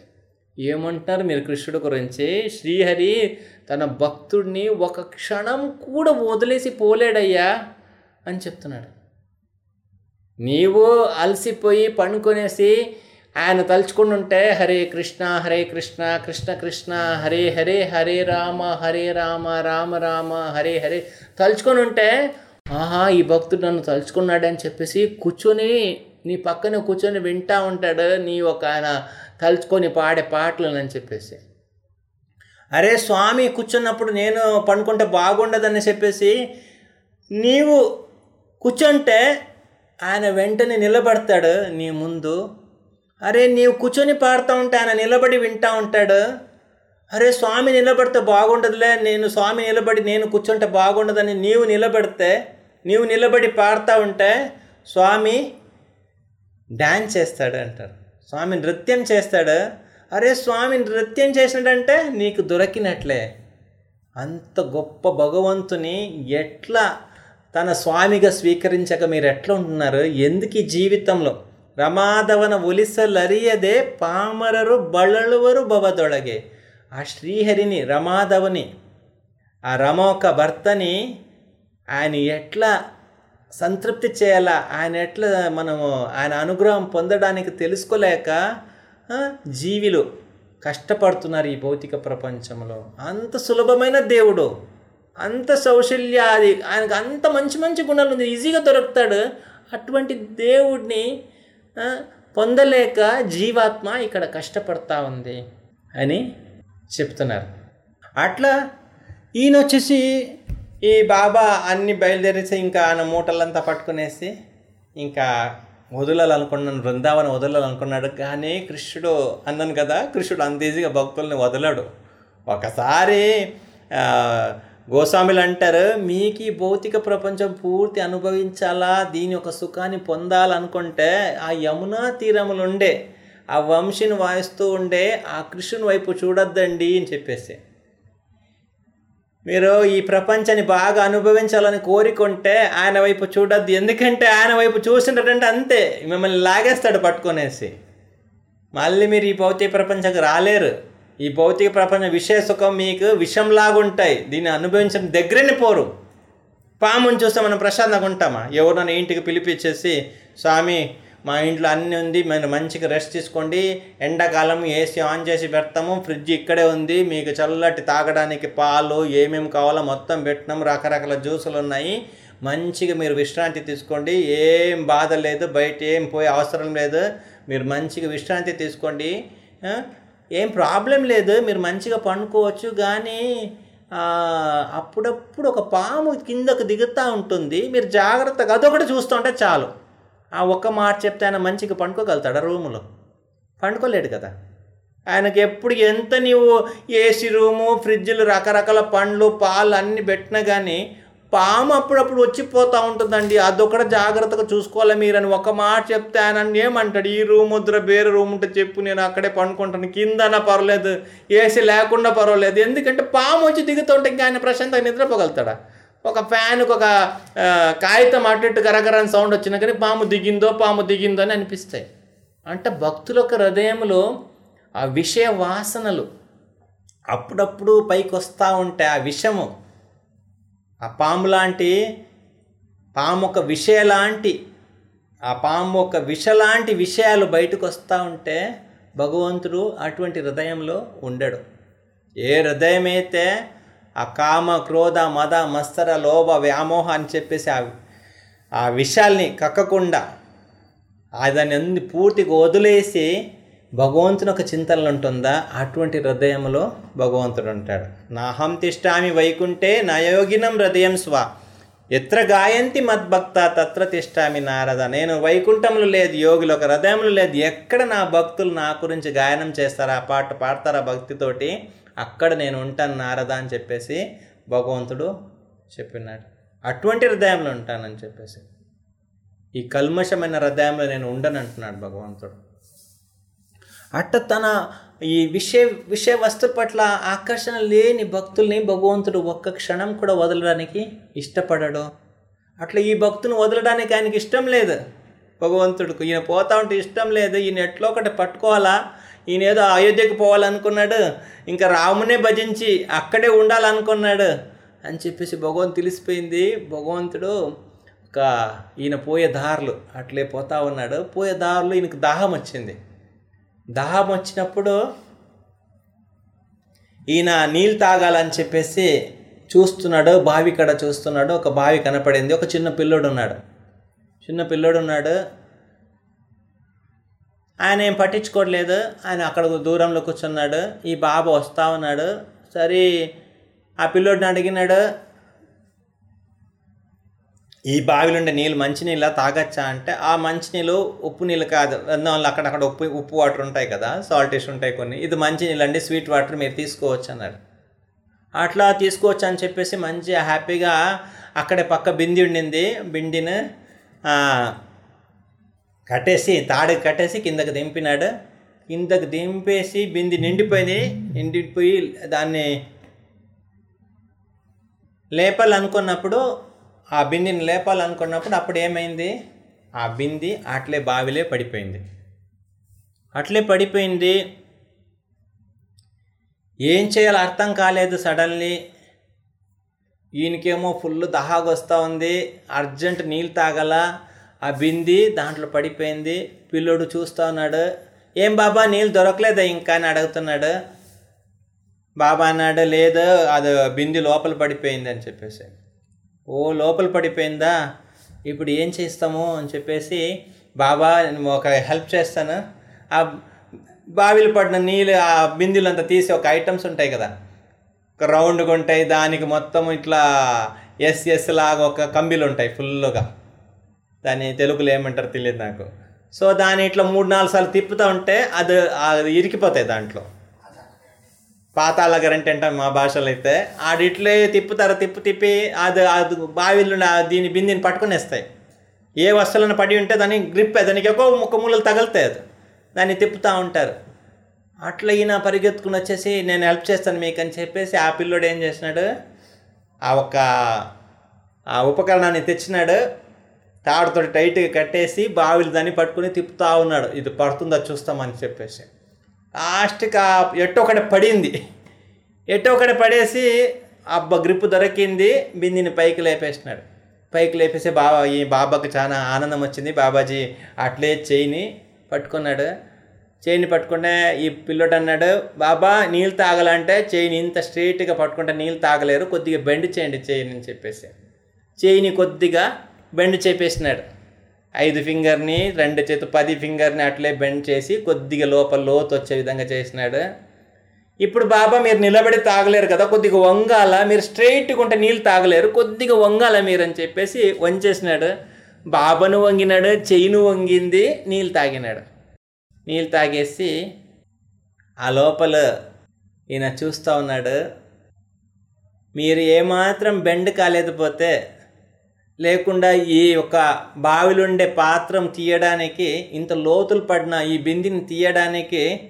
ఏమంటారు మీరు కృష్ణుడి గురించి? శ్రీహరి తన భక్తుడిని ఒక క్షణం కూడా వదిలేసి పోలేడయ్యా అని చెప్తున్నాడు. నీవు అలసిపోయి పండుకొనేసి ఆయన తలుచుకుని ఉంటే హరే కృష్ణ హరే కృష్ణ కృష్ణ కృష్ణ హరే హరే హరే రామ హరే రామ రామ రామ హరే హరే తలుచుకొని ఉంటే ఆహా ఈ భక్తుడు నన్ను తలుచుకున్నాడని చెప్పేసి కూర్చొని నీ పక్కన కూర్చొని వింటా ఉంటాడు. నీ ఒక ఆయన తలుచుకొని పాడే పాటలు అని చెప్పేసి. అరే స్వామి కూర్చున్నప్పుడు నేను పండుకుంటే బాగుండదని చెప్పేసి నీవు కూర్చుంటే ఆయన వెంటనే నిలబడతాడు నీ ముందు. అరే నీవు కూర్చొని పాడుతూ ఉంటే ఆయన నిలబడి వింటా ఉంటాడు. అరే స్వామి నిలబడితే బాగుండదులే నేను స్వామి నిలబడి నేను కూర్చుంటే బాగుండదని నీవు నిలబడితే నీవు నిలబడి పాడుతూ ఉంటే స్వామి డ్యాన్స్ చేస్తాడు అంటారు స్వామి నృత్యం చేస్తాడు. అరే స్వామి నృత్యం చేసినాడంటే నీకు దొరికినట్లే. అంత గొప్ప భగవంతుని ఎట్లా తన స్వామిగా స్వీకరించక మీరు ఎట్లా ఉంటున్నారు? ఎందుకు ఈ జీవితంలో? రమాదవన ఒలిసలరియదే పామరరు బళ్ళలువరు భవదొడగే ఆ శ్రీహరిని రమాదవని ఆ రమోక భర్తని ఆయన ఎట్లా సంతృప్తి చేయాలా? ఆయన ఎట్లా మనము ఆయన అనుగ్రహం పొందడానికి తెలుసుకోలేక జీవిలు కష్టపడుతున్నారు ఈ భౌతిక ప్రపంచంలో. అంత సులభమైన దేవుడు. అంత సౌశల్యాది ఆయనకు అంత మంచి మంచి గుణాలు ఉంది. ఈజీగా దొరుకుతాడు. అటువంటి దేవుడిని పొందలేక జీవాత్మ ఇక్కడ కష్టపడతా ఉంది అని చెప్తున్నారు. అట్లా ఈయన వచ్చేసి ఈ బాబా అన్ని బయలుదేరేసి ఇంకా ఆయన మూటలంతా పట్టుకునేసి ఇంకా వదలాలనుకున్నాను బృందావనం వదలాలనుకున్నాడు కానీ కృష్ణుడు అన్నాను కదా కృష్ణుడు అంత ఈజీగా భక్తుల్ని వదలడు. ఒకసారి గోస్వాములు అంటారు మీకు ఈ భౌతిక ప్రపంచం పూర్తి అనుభవించాలా? దీని ఒక సుఖాన్ని పొందాలనుకుంటే ఆ యమునా తీరములు ఉండే ఆ వంశీని వాయిస్తూ ఉండే ఆ కృష్ణుని వైపు చూడొద్దండి అని చెప్పేసి. మీరు ఈ ప్రపంచాన్ని బాగా అనుభవించాలని కోరికుంటే ఆయన వైపు చూడొద్దు. ఎందుకంటే ఆయన వైపు చూసినటంటే అంతే. మిమ్మల్ని లాగేస్తాడు పట్టుకొనేసి. మళ్ళీ మీరు ఈ భౌతిక ప్రపంచంకి రాలేరు. ఈ భౌతిక ప్రపంచ విషయ సుఖం మీకు విషంలాగుంటాయి దీన్ని అనుభవించిన దగ్గరనే పోరు. పాముని చూస్తే మనం ప్రశాంతంగా ఉంటామా? ఎవరినైనా ఇంటికి పిలిపించేసి స్వామి మా ఇంట్లో అన్నీ ఉంది మీరు మంచిగా రెస్ట్ తీసుకోండి. ఎండాకాలం ఏసీ ఆన్ చేసి పెడతాము ఫ్రిడ్జ్ ఇక్కడే ఉంది. మీకు చల్లటి తాగడానికి పాలు ఏమేమి కావాలో మొత్తం పెట్టినాం రకరకాల జ్యూసులు ఉన్నాయి. మంచిగా మీరు విశ్రాంతి తీసుకోండి. ఏం బాధ లేదు బయట ఏం పోయే అవసరం లేదు. మీరు మంచిగా విశ్రాంతి తీసుకోండి. ఏం ప్రాబ్లం లేదు మీరు మంచిగా పండుకోవచ్చు. కానీ అప్పుడప్పుడు ఒక పాము కిందకు దిగుతూ ఉంటుంది. మీరు జాగ్రత్తగా అదొకటి చూస్తుంటే చాలు. ఆ ఒక్క మాట చెప్తే ఆయన మంచిగా పండుకోగలుగుతాడు రూములో? పండుకోలేడు కదా. ఆయనకి ఎప్పుడు ఎంత నీవు ఏసీ రూము ఫ్రిడ్జ్లు రకరకాల పండ్లు పాలు అన్నీ పెట్టినా కానీ పాము అప్పుడప్పుడు వచ్చిపోతూ ఉంటుందండి. అదొకటి జాగ్రత్తగా చూసుకోవాలి మీరు అని ఒక మాట చెప్తే ఆయన ఏమంటాడు? ఈ రూమ్ వద్దురా వేరే రూమ్ ఉంటే చెప్పు నేను అక్కడే పండుకుంటాను. కిందనా పర్వాలేదు ఏసీ లేకుండా పర్వాలేదు. ఎందుకంటే పాము వచ్చి దిగుతుంటే ఇంకా ఆయన ప్రశాంతంగా నిద్రపోగలుగుతాడా? ఒక ఫ్యాన్కి ఒక కాగితం అటు ఇటు గరగరని సౌండ్ వచ్చినా కానీ పాము దిగిందో పాము దిగిందో అని అనిపిస్తాయి. అంటే భక్తుల యొక్క హృదయంలో ఆ విషయ వాసనలు అప్పుడప్పుడు పైకి వస్తూ ఉంటాయి ఆ విషము ఆ పాము లాంటి పాము ఒక విషయ లాంటి ఆ పాము ఒక విష లాంటి విషయాలు బయటకు వస్తూ ఉంటే భగవంతుడు అటువంటి హృదయంలో ఉండడు. ఏ హృదయమైతే ఆ కామ క్రోధ మద మత్సర లోభ వ్యామోహ అని చెప్పేసి ఆ ఆ విషయాల్ని కక్కకుండా దాన్ని అన్ని పూర్తిగా వదిలేసి భగవంతుని ఒక చింతనలు ఉంటుందా? అటువంటి హృదయంలో భగవంతుడు ఉంటాడు. నాహం తిష్టామి వైకుంఠే నయోగినం హృదయం స్వ. ఎత్ర గాయంతి మద్భక్త తత్ర తిష్టామి నారద. నేను వైకుంఠంలో లేదు యోగులు ఒక హృదయంలో లేదు. ఎక్కడ నా భక్తులు నా గురించి గాయనం చేస్తారా? ఆ పాట పాడతారా భక్తితోటి? అక్కడ నేను ఉంటాను నారద అని చెప్పేసి భగవంతుడు చెప్పినాడు. అటువంటి హృదయంలో ఉంటానని చెప్పేసి. ఈ కల్మషమైన హృదయంలో నేను ఉండను అంటున్నాడు భగవంతుడు. అట్ట తన ఈ విషయ విషయ వస్తు పట్ల ఆకర్షణ లేని భక్తుల్ని భగవంతుడు ఒక్క క్షణం కూడా వదలడానికి ఇష్టపడడు. అట్లా ఈ భక్తుని వదలడానికి ఆయనకి ఇష్టం లేదు. భగవంతుడికి ఈయన పోతా ఉంటే ఇష్టం లేదు. ఈయన ఎట్లో ఒకటి పట్టుకోవాలా? ఈయన ఏదో అయోధ్యకు పోవాలనుకున్నాడు ఇంకా రామునే భజించి అక్కడే ఉండాలనుకున్నాడు అని చెప్పేసి భగవంతు తెలిసిపోయింది. భగవంతుడు ఒక ఈయన పోయే దారులు అట్లే పోతా ఉన్నాడు. పోయే దారులు ఈయనకు దాహం వచ్చింది. దాహం వచ్చినప్పుడు ఈయన నీళ్ళు తాగాలని చెప్పేసి చూస్తున్నాడు బావి కడ చూస్తున్నాడు. ఒక బావి కనపడింది. ఒక చిన్న పిల్లోడు ఉన్నాడు. చిన్న పిల్లోడు ఉన్నాడు. ఆయన ఏం పట్టించుకోవట్లేదు ఆయన అక్కడ దూరంలో కూర్చున్నాడు. ఈ బాబు వస్తా ఉన్నాడు. సరే ఆ పిల్లోడిని అడిగినాడు ఈ బావిలుండే నీళ్ళు మంచినీళ్ళ తాగచ్చా? అంటే ఆ మంచినీళ్ళు ఉప్పు నీళ్ళు కాదు. అందువల్ల అక్కడక్కడ ఉప్పు ఉప్పు వాటర్ ఉంటాయి కదా సాల్టిష్ ఉంటాయి కొన్ని. ఇది మంచినీళ్ళు అండి స్వీట్ వాటర్ మీరు తీసుకోవచ్చు అన్నాడు. అట్లా తీసుకోవచ్చు అని చెప్పేసి మంచి హ్యాపీగా అక్కడే పక్క బింది ఉండింది. బిండిని కట్టేసి తాడుకి కట్టేసి కిందకి దింపినాడు. కిందకు దింపేసి బింది నిండిపోయింది. నిండిపోయి దాన్ని లేపాలనుకున్నప్పుడు ఆ బిందిని లేపాలనుకున్నప్పుడు అప్పుడు ఏమైంది? ఆ బింది అట్లే బావిలే పడిపోయింది. అట్లే పడిపోయింది. ఏం చేయాలో అర్థం కాలేదు సడన్లీ. ఈయనకేమో ఫుల్ దహాగొస్తూ ఉంది. అర్జెంట్ నీళ్ళు తాగల. ఆ బింది దాంట్లో పడిపోయింది. పిల్లోడు చూస్తూ ఉన్నాడు. ఏం బాబా నీళ్ళు దొరకలేదా ఇంకా? అని అడుగుతున్నాడు. బాబా అన్నాడు. లేదు అది బింది లోపల పడిపోయింది అని చెప్పేసి. ఓ లోపల పడిపోయిందా? ఇప్పుడు ఏం చేస్తాము? అని చెప్పేసి బాబా ఒక హెల్ప్ చేస్తాను. ఆ బావిలు పడిన నీళ్ళు ఆ బిందులు అంతా తీసి ఒక ఐటమ్స్ ఉంటాయి కదా రౌండ్గా ఉంటాయి. దానికి మొత్తం ఇట్లా ఎస్ ఎస్ లాగా ఒక కంబీలు ఉంటాయి ఫుల్గా. దాన్ని తెలుగులో ఏమంటారు తెలియదు నాకు. సో దాన్ని ఇట్లా మూడు నాలుగు సార్లు తిప్పుతూ ఉంటే అది అది ఇరికిపోతాయి దాంట్లో. పాతాళ గరంటే అంటాం మా భాషలో అయితే. ఆడిట్లే తిప్పుతారు తిప్పి తిప్పి అది అది బావిలో దీని బిందిని పట్టుకునేస్తాయి. ఏ వస్తువులను పడి ఉంటే దాన్ని గ్రిప్ దానికి ఎక్కువ ముక్క మూలలు తగులుతాయి అది. దాన్ని తిప్పుతూ ఉంటారు. అట్లా ఈయన పరిగెత్తుకుని వచ్చేసి నేను హెల్ప్ చేస్తాను మీకు అని చెప్పేసి ఆ పిల్లోడు ఏం చేసినాడు? ఆ ఒక ఆ ఉపకరణాన్ని తెచ్చినాడు. తాడుతో టైట్గా కట్టేసి బావిలు దాన్ని పట్టుకుని తిప్పుతూ ఉన్నాడు. ఇది పడుతుందా చూస్తామని చెప్పేసి. లాస్ట్కి ఎట్టో ఒకటి పడింది. ఎట్టో ఒకటి పడేసి అబ్బ గ్రిప్ దొరికింది బిందిని పైకి లేపేసినాడు. పైకి లేపేసి బాబా ఈ బాబాకి చాలా ఆనందం వచ్చింది. బాబాజీ అట్లే చేయిని పట్టుకున్నాడు. చేయిని పట్టుకుంటే ఈ పిల్లోడు అన్నాడు బాబా నీళ్ళు తాగాలంటే చేయిని ఇంత స్ట్రైట్గా పట్టుకుంటే నీళ్ళు తాగలేరు కొద్దిగా బెండ్ చేయండి చేయిని అని చెప్పేసి. చేయిని కొద్దిగా బెండ్ చేపేసినాడు. ఐదు ఫింగర్ని రెండు చేతు పది ఫింగర్ని అట్లే బెండ్ చేసి కొద్దిగా లోపల లోతు వచ్చే విధంగా చేసినాడు. ఇప్పుడు బాబా మీరు నిలబడి తాగలేరు కదా కొద్దిగా వంగాల? మీరు స్ట్రైట్గా ఉంటే నీళ్ళు తాగలేరు కొద్దిగా వంగాల మీరు అని చెప్పేసి వంచేసినాడు. బాబాను వంగినాడు చెయ్యిను వంగింది నీళ్ళు తాగినాడు. నీళ్ళు తాగేసి ఆ లోపల ఈయన చూస్తూ ఉన్నాడు. మీరు ఏమాత్రం బెండ్ కాలేకపోతే లేకుండా ఈ ఒక బావిలుండే పాత్రం తీయడానికి ఇంత లోతులు పడిన ఈ బిందిని తీయడానికి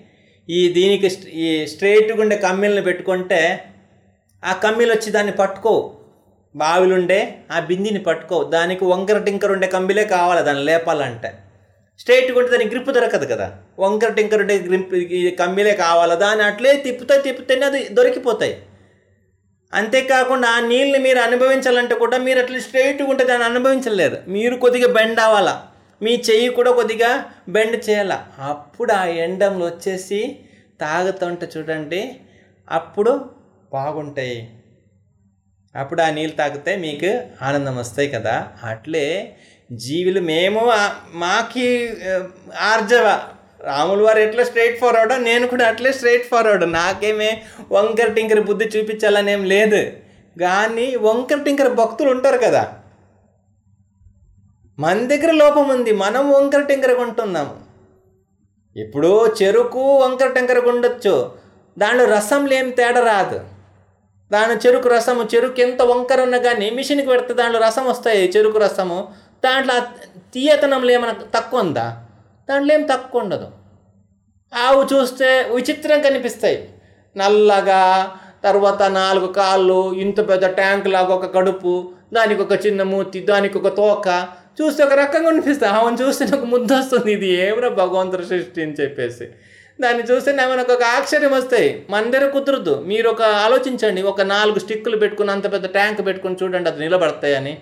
ఈ దీనికి ఈ స్ట్రైట్గా ఉండే కమ్మీలను పెట్టుకుంటే ఆ కమ్మీలు వచ్చి దాన్ని పట్టుకో. బావిలుండే ఆ బిందిని పట్టుకో. దానికి వంకర టింకర్ ఉండే కమ్మీలే కావాలి దాన్ని లేపాలంటే. స్ట్రైట్గా ఉంటే దానికి గ్రిప్ దొరకదు కదా. వంకర టింకర్ ఉండే గ్రిప్ ఈ కమ్మీలే కావాలి? దాన్ని అట్లే తిప్పుతా తిప్పుతేనే అది దొరికిపోతాయి. అంతేకాకుండా ఆ నీళ్ళని మీరు అనుభవించాలంటే కూడా మీరు అట్లా స్ట్రైట్గా ఉంటే దాన్ని అనుభవించలేరు మీరు కొద్దిగా బెండ్ అవ్వాలా? మీ చెయ్యి కూడా కొద్దిగా బెండ్ చేయాల? అప్పుడు ఆ ఎండంలో వచ్చేసి తాగుతుంటే చూడండి అప్పుడు బాగుంటాయి. అప్పుడు ఆ నీళ్ళు తాగితే మీకు ఆనందం వస్తాయి కదా. అట్లే జీవులు మేము మాకి ఆర్జవ రాములు వారు ఎట్లా స్ట్రైట్ ఫార్వర్డ్ నేను కూడా అట్లే స్ట్రైట్ ఫార్వర్డ్ నాకేమే వంకర టింకర బుద్ధి చూపించాలని ఏం లేదు. కానీ వంకర టింకర భక్తులు ఉంటారు కదా. మన దగ్గర లోపం ఉంది. మనం వంకర టింకర కొంటున్నాము. ఇప్పుడు చెరుకు వంకర టింకర ఉండొచ్చు దాంట్లో రసంలో ఏం తేడా రాదు. దాని చెరుకు రసము చెరుకు ఎంత వంకర ఉన్నా కానీ మిషన్కి పెడితే దాంట్లో రసం వస్తాయి. చెరుకు రసము. దాంట్లో తీయతనంలో ఏమైనా తక్కువ ఉందా? దాంట్లో ఏం తక్కువ ఉండదు ఆవు చూస్తే విచిత్రం కనిపిస్తాయి. నల్లగా తర్వాత నాలుగు కాళ్ళు ఇంత పెద్ద ట్యాంక్ లాగా ఒక కడుపు దానికి ఒక చిన్న మూతి దానికి ఒక తోక. చూస్తే ఒక రకంగా అనిపిస్తుంది ఆమెను చూస్తే నాకు ముద్ద వస్తుంది. ఇది ఏమరా భగవంతుడు సృష్టి అని చెప్పేసి. దాన్ని చూస్తే మనకు ఒక ఆశ్చర్యం వస్తాయి. మన దగ్గర కుదరదు. మీరు ఒక ఆలోచించండి. ఒక నాలుగు స్టిక్కులు పెట్టుకుని అంత పెద్ద ట్యాంక్ పెట్టుకుని చూడండి అది నిలబడతాయని.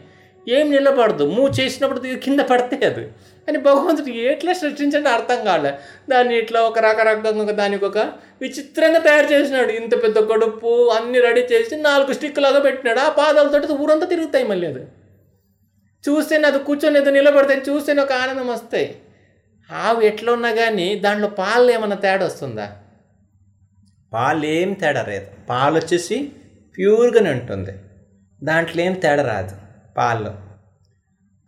ఏం నిలబడదు. మూవ్ చేసినప్పుడు ఇది కింద పడతాయి అది. అని భగవంతుడు ఎట్లా సృష్టించండి అర్థం కాలే. దాన్ని ఇట్లా ఒక రకరకంగా దానికి ఒక విచిత్రంగా తయారు చేసినాడు. ఇంత పెద్ద కడుపు అన్ని రెడీ చేసి నాలుగు స్టిక్ లాగా పెట్టినాడు. ఆ పాదాలతో ఊరంతా తిరుగుతాయి మళ్ళీ అది. చూస్తేనే అది కూర్చొని ఏదో నిలబడితే చూస్తేనే ఒక ఆనందం వస్తాయి. ఆవు ఎట్లా ఉన్నా కానీ దాంట్లో పాలు ఏమన్నా తేడా వస్తుందా? పాలు ఏం తేడా రాదు. పాలు వచ్చేసి ప్యూర్గానే ఉంటుంది. దాంట్లో ఏం తేడా రాదు. పాలు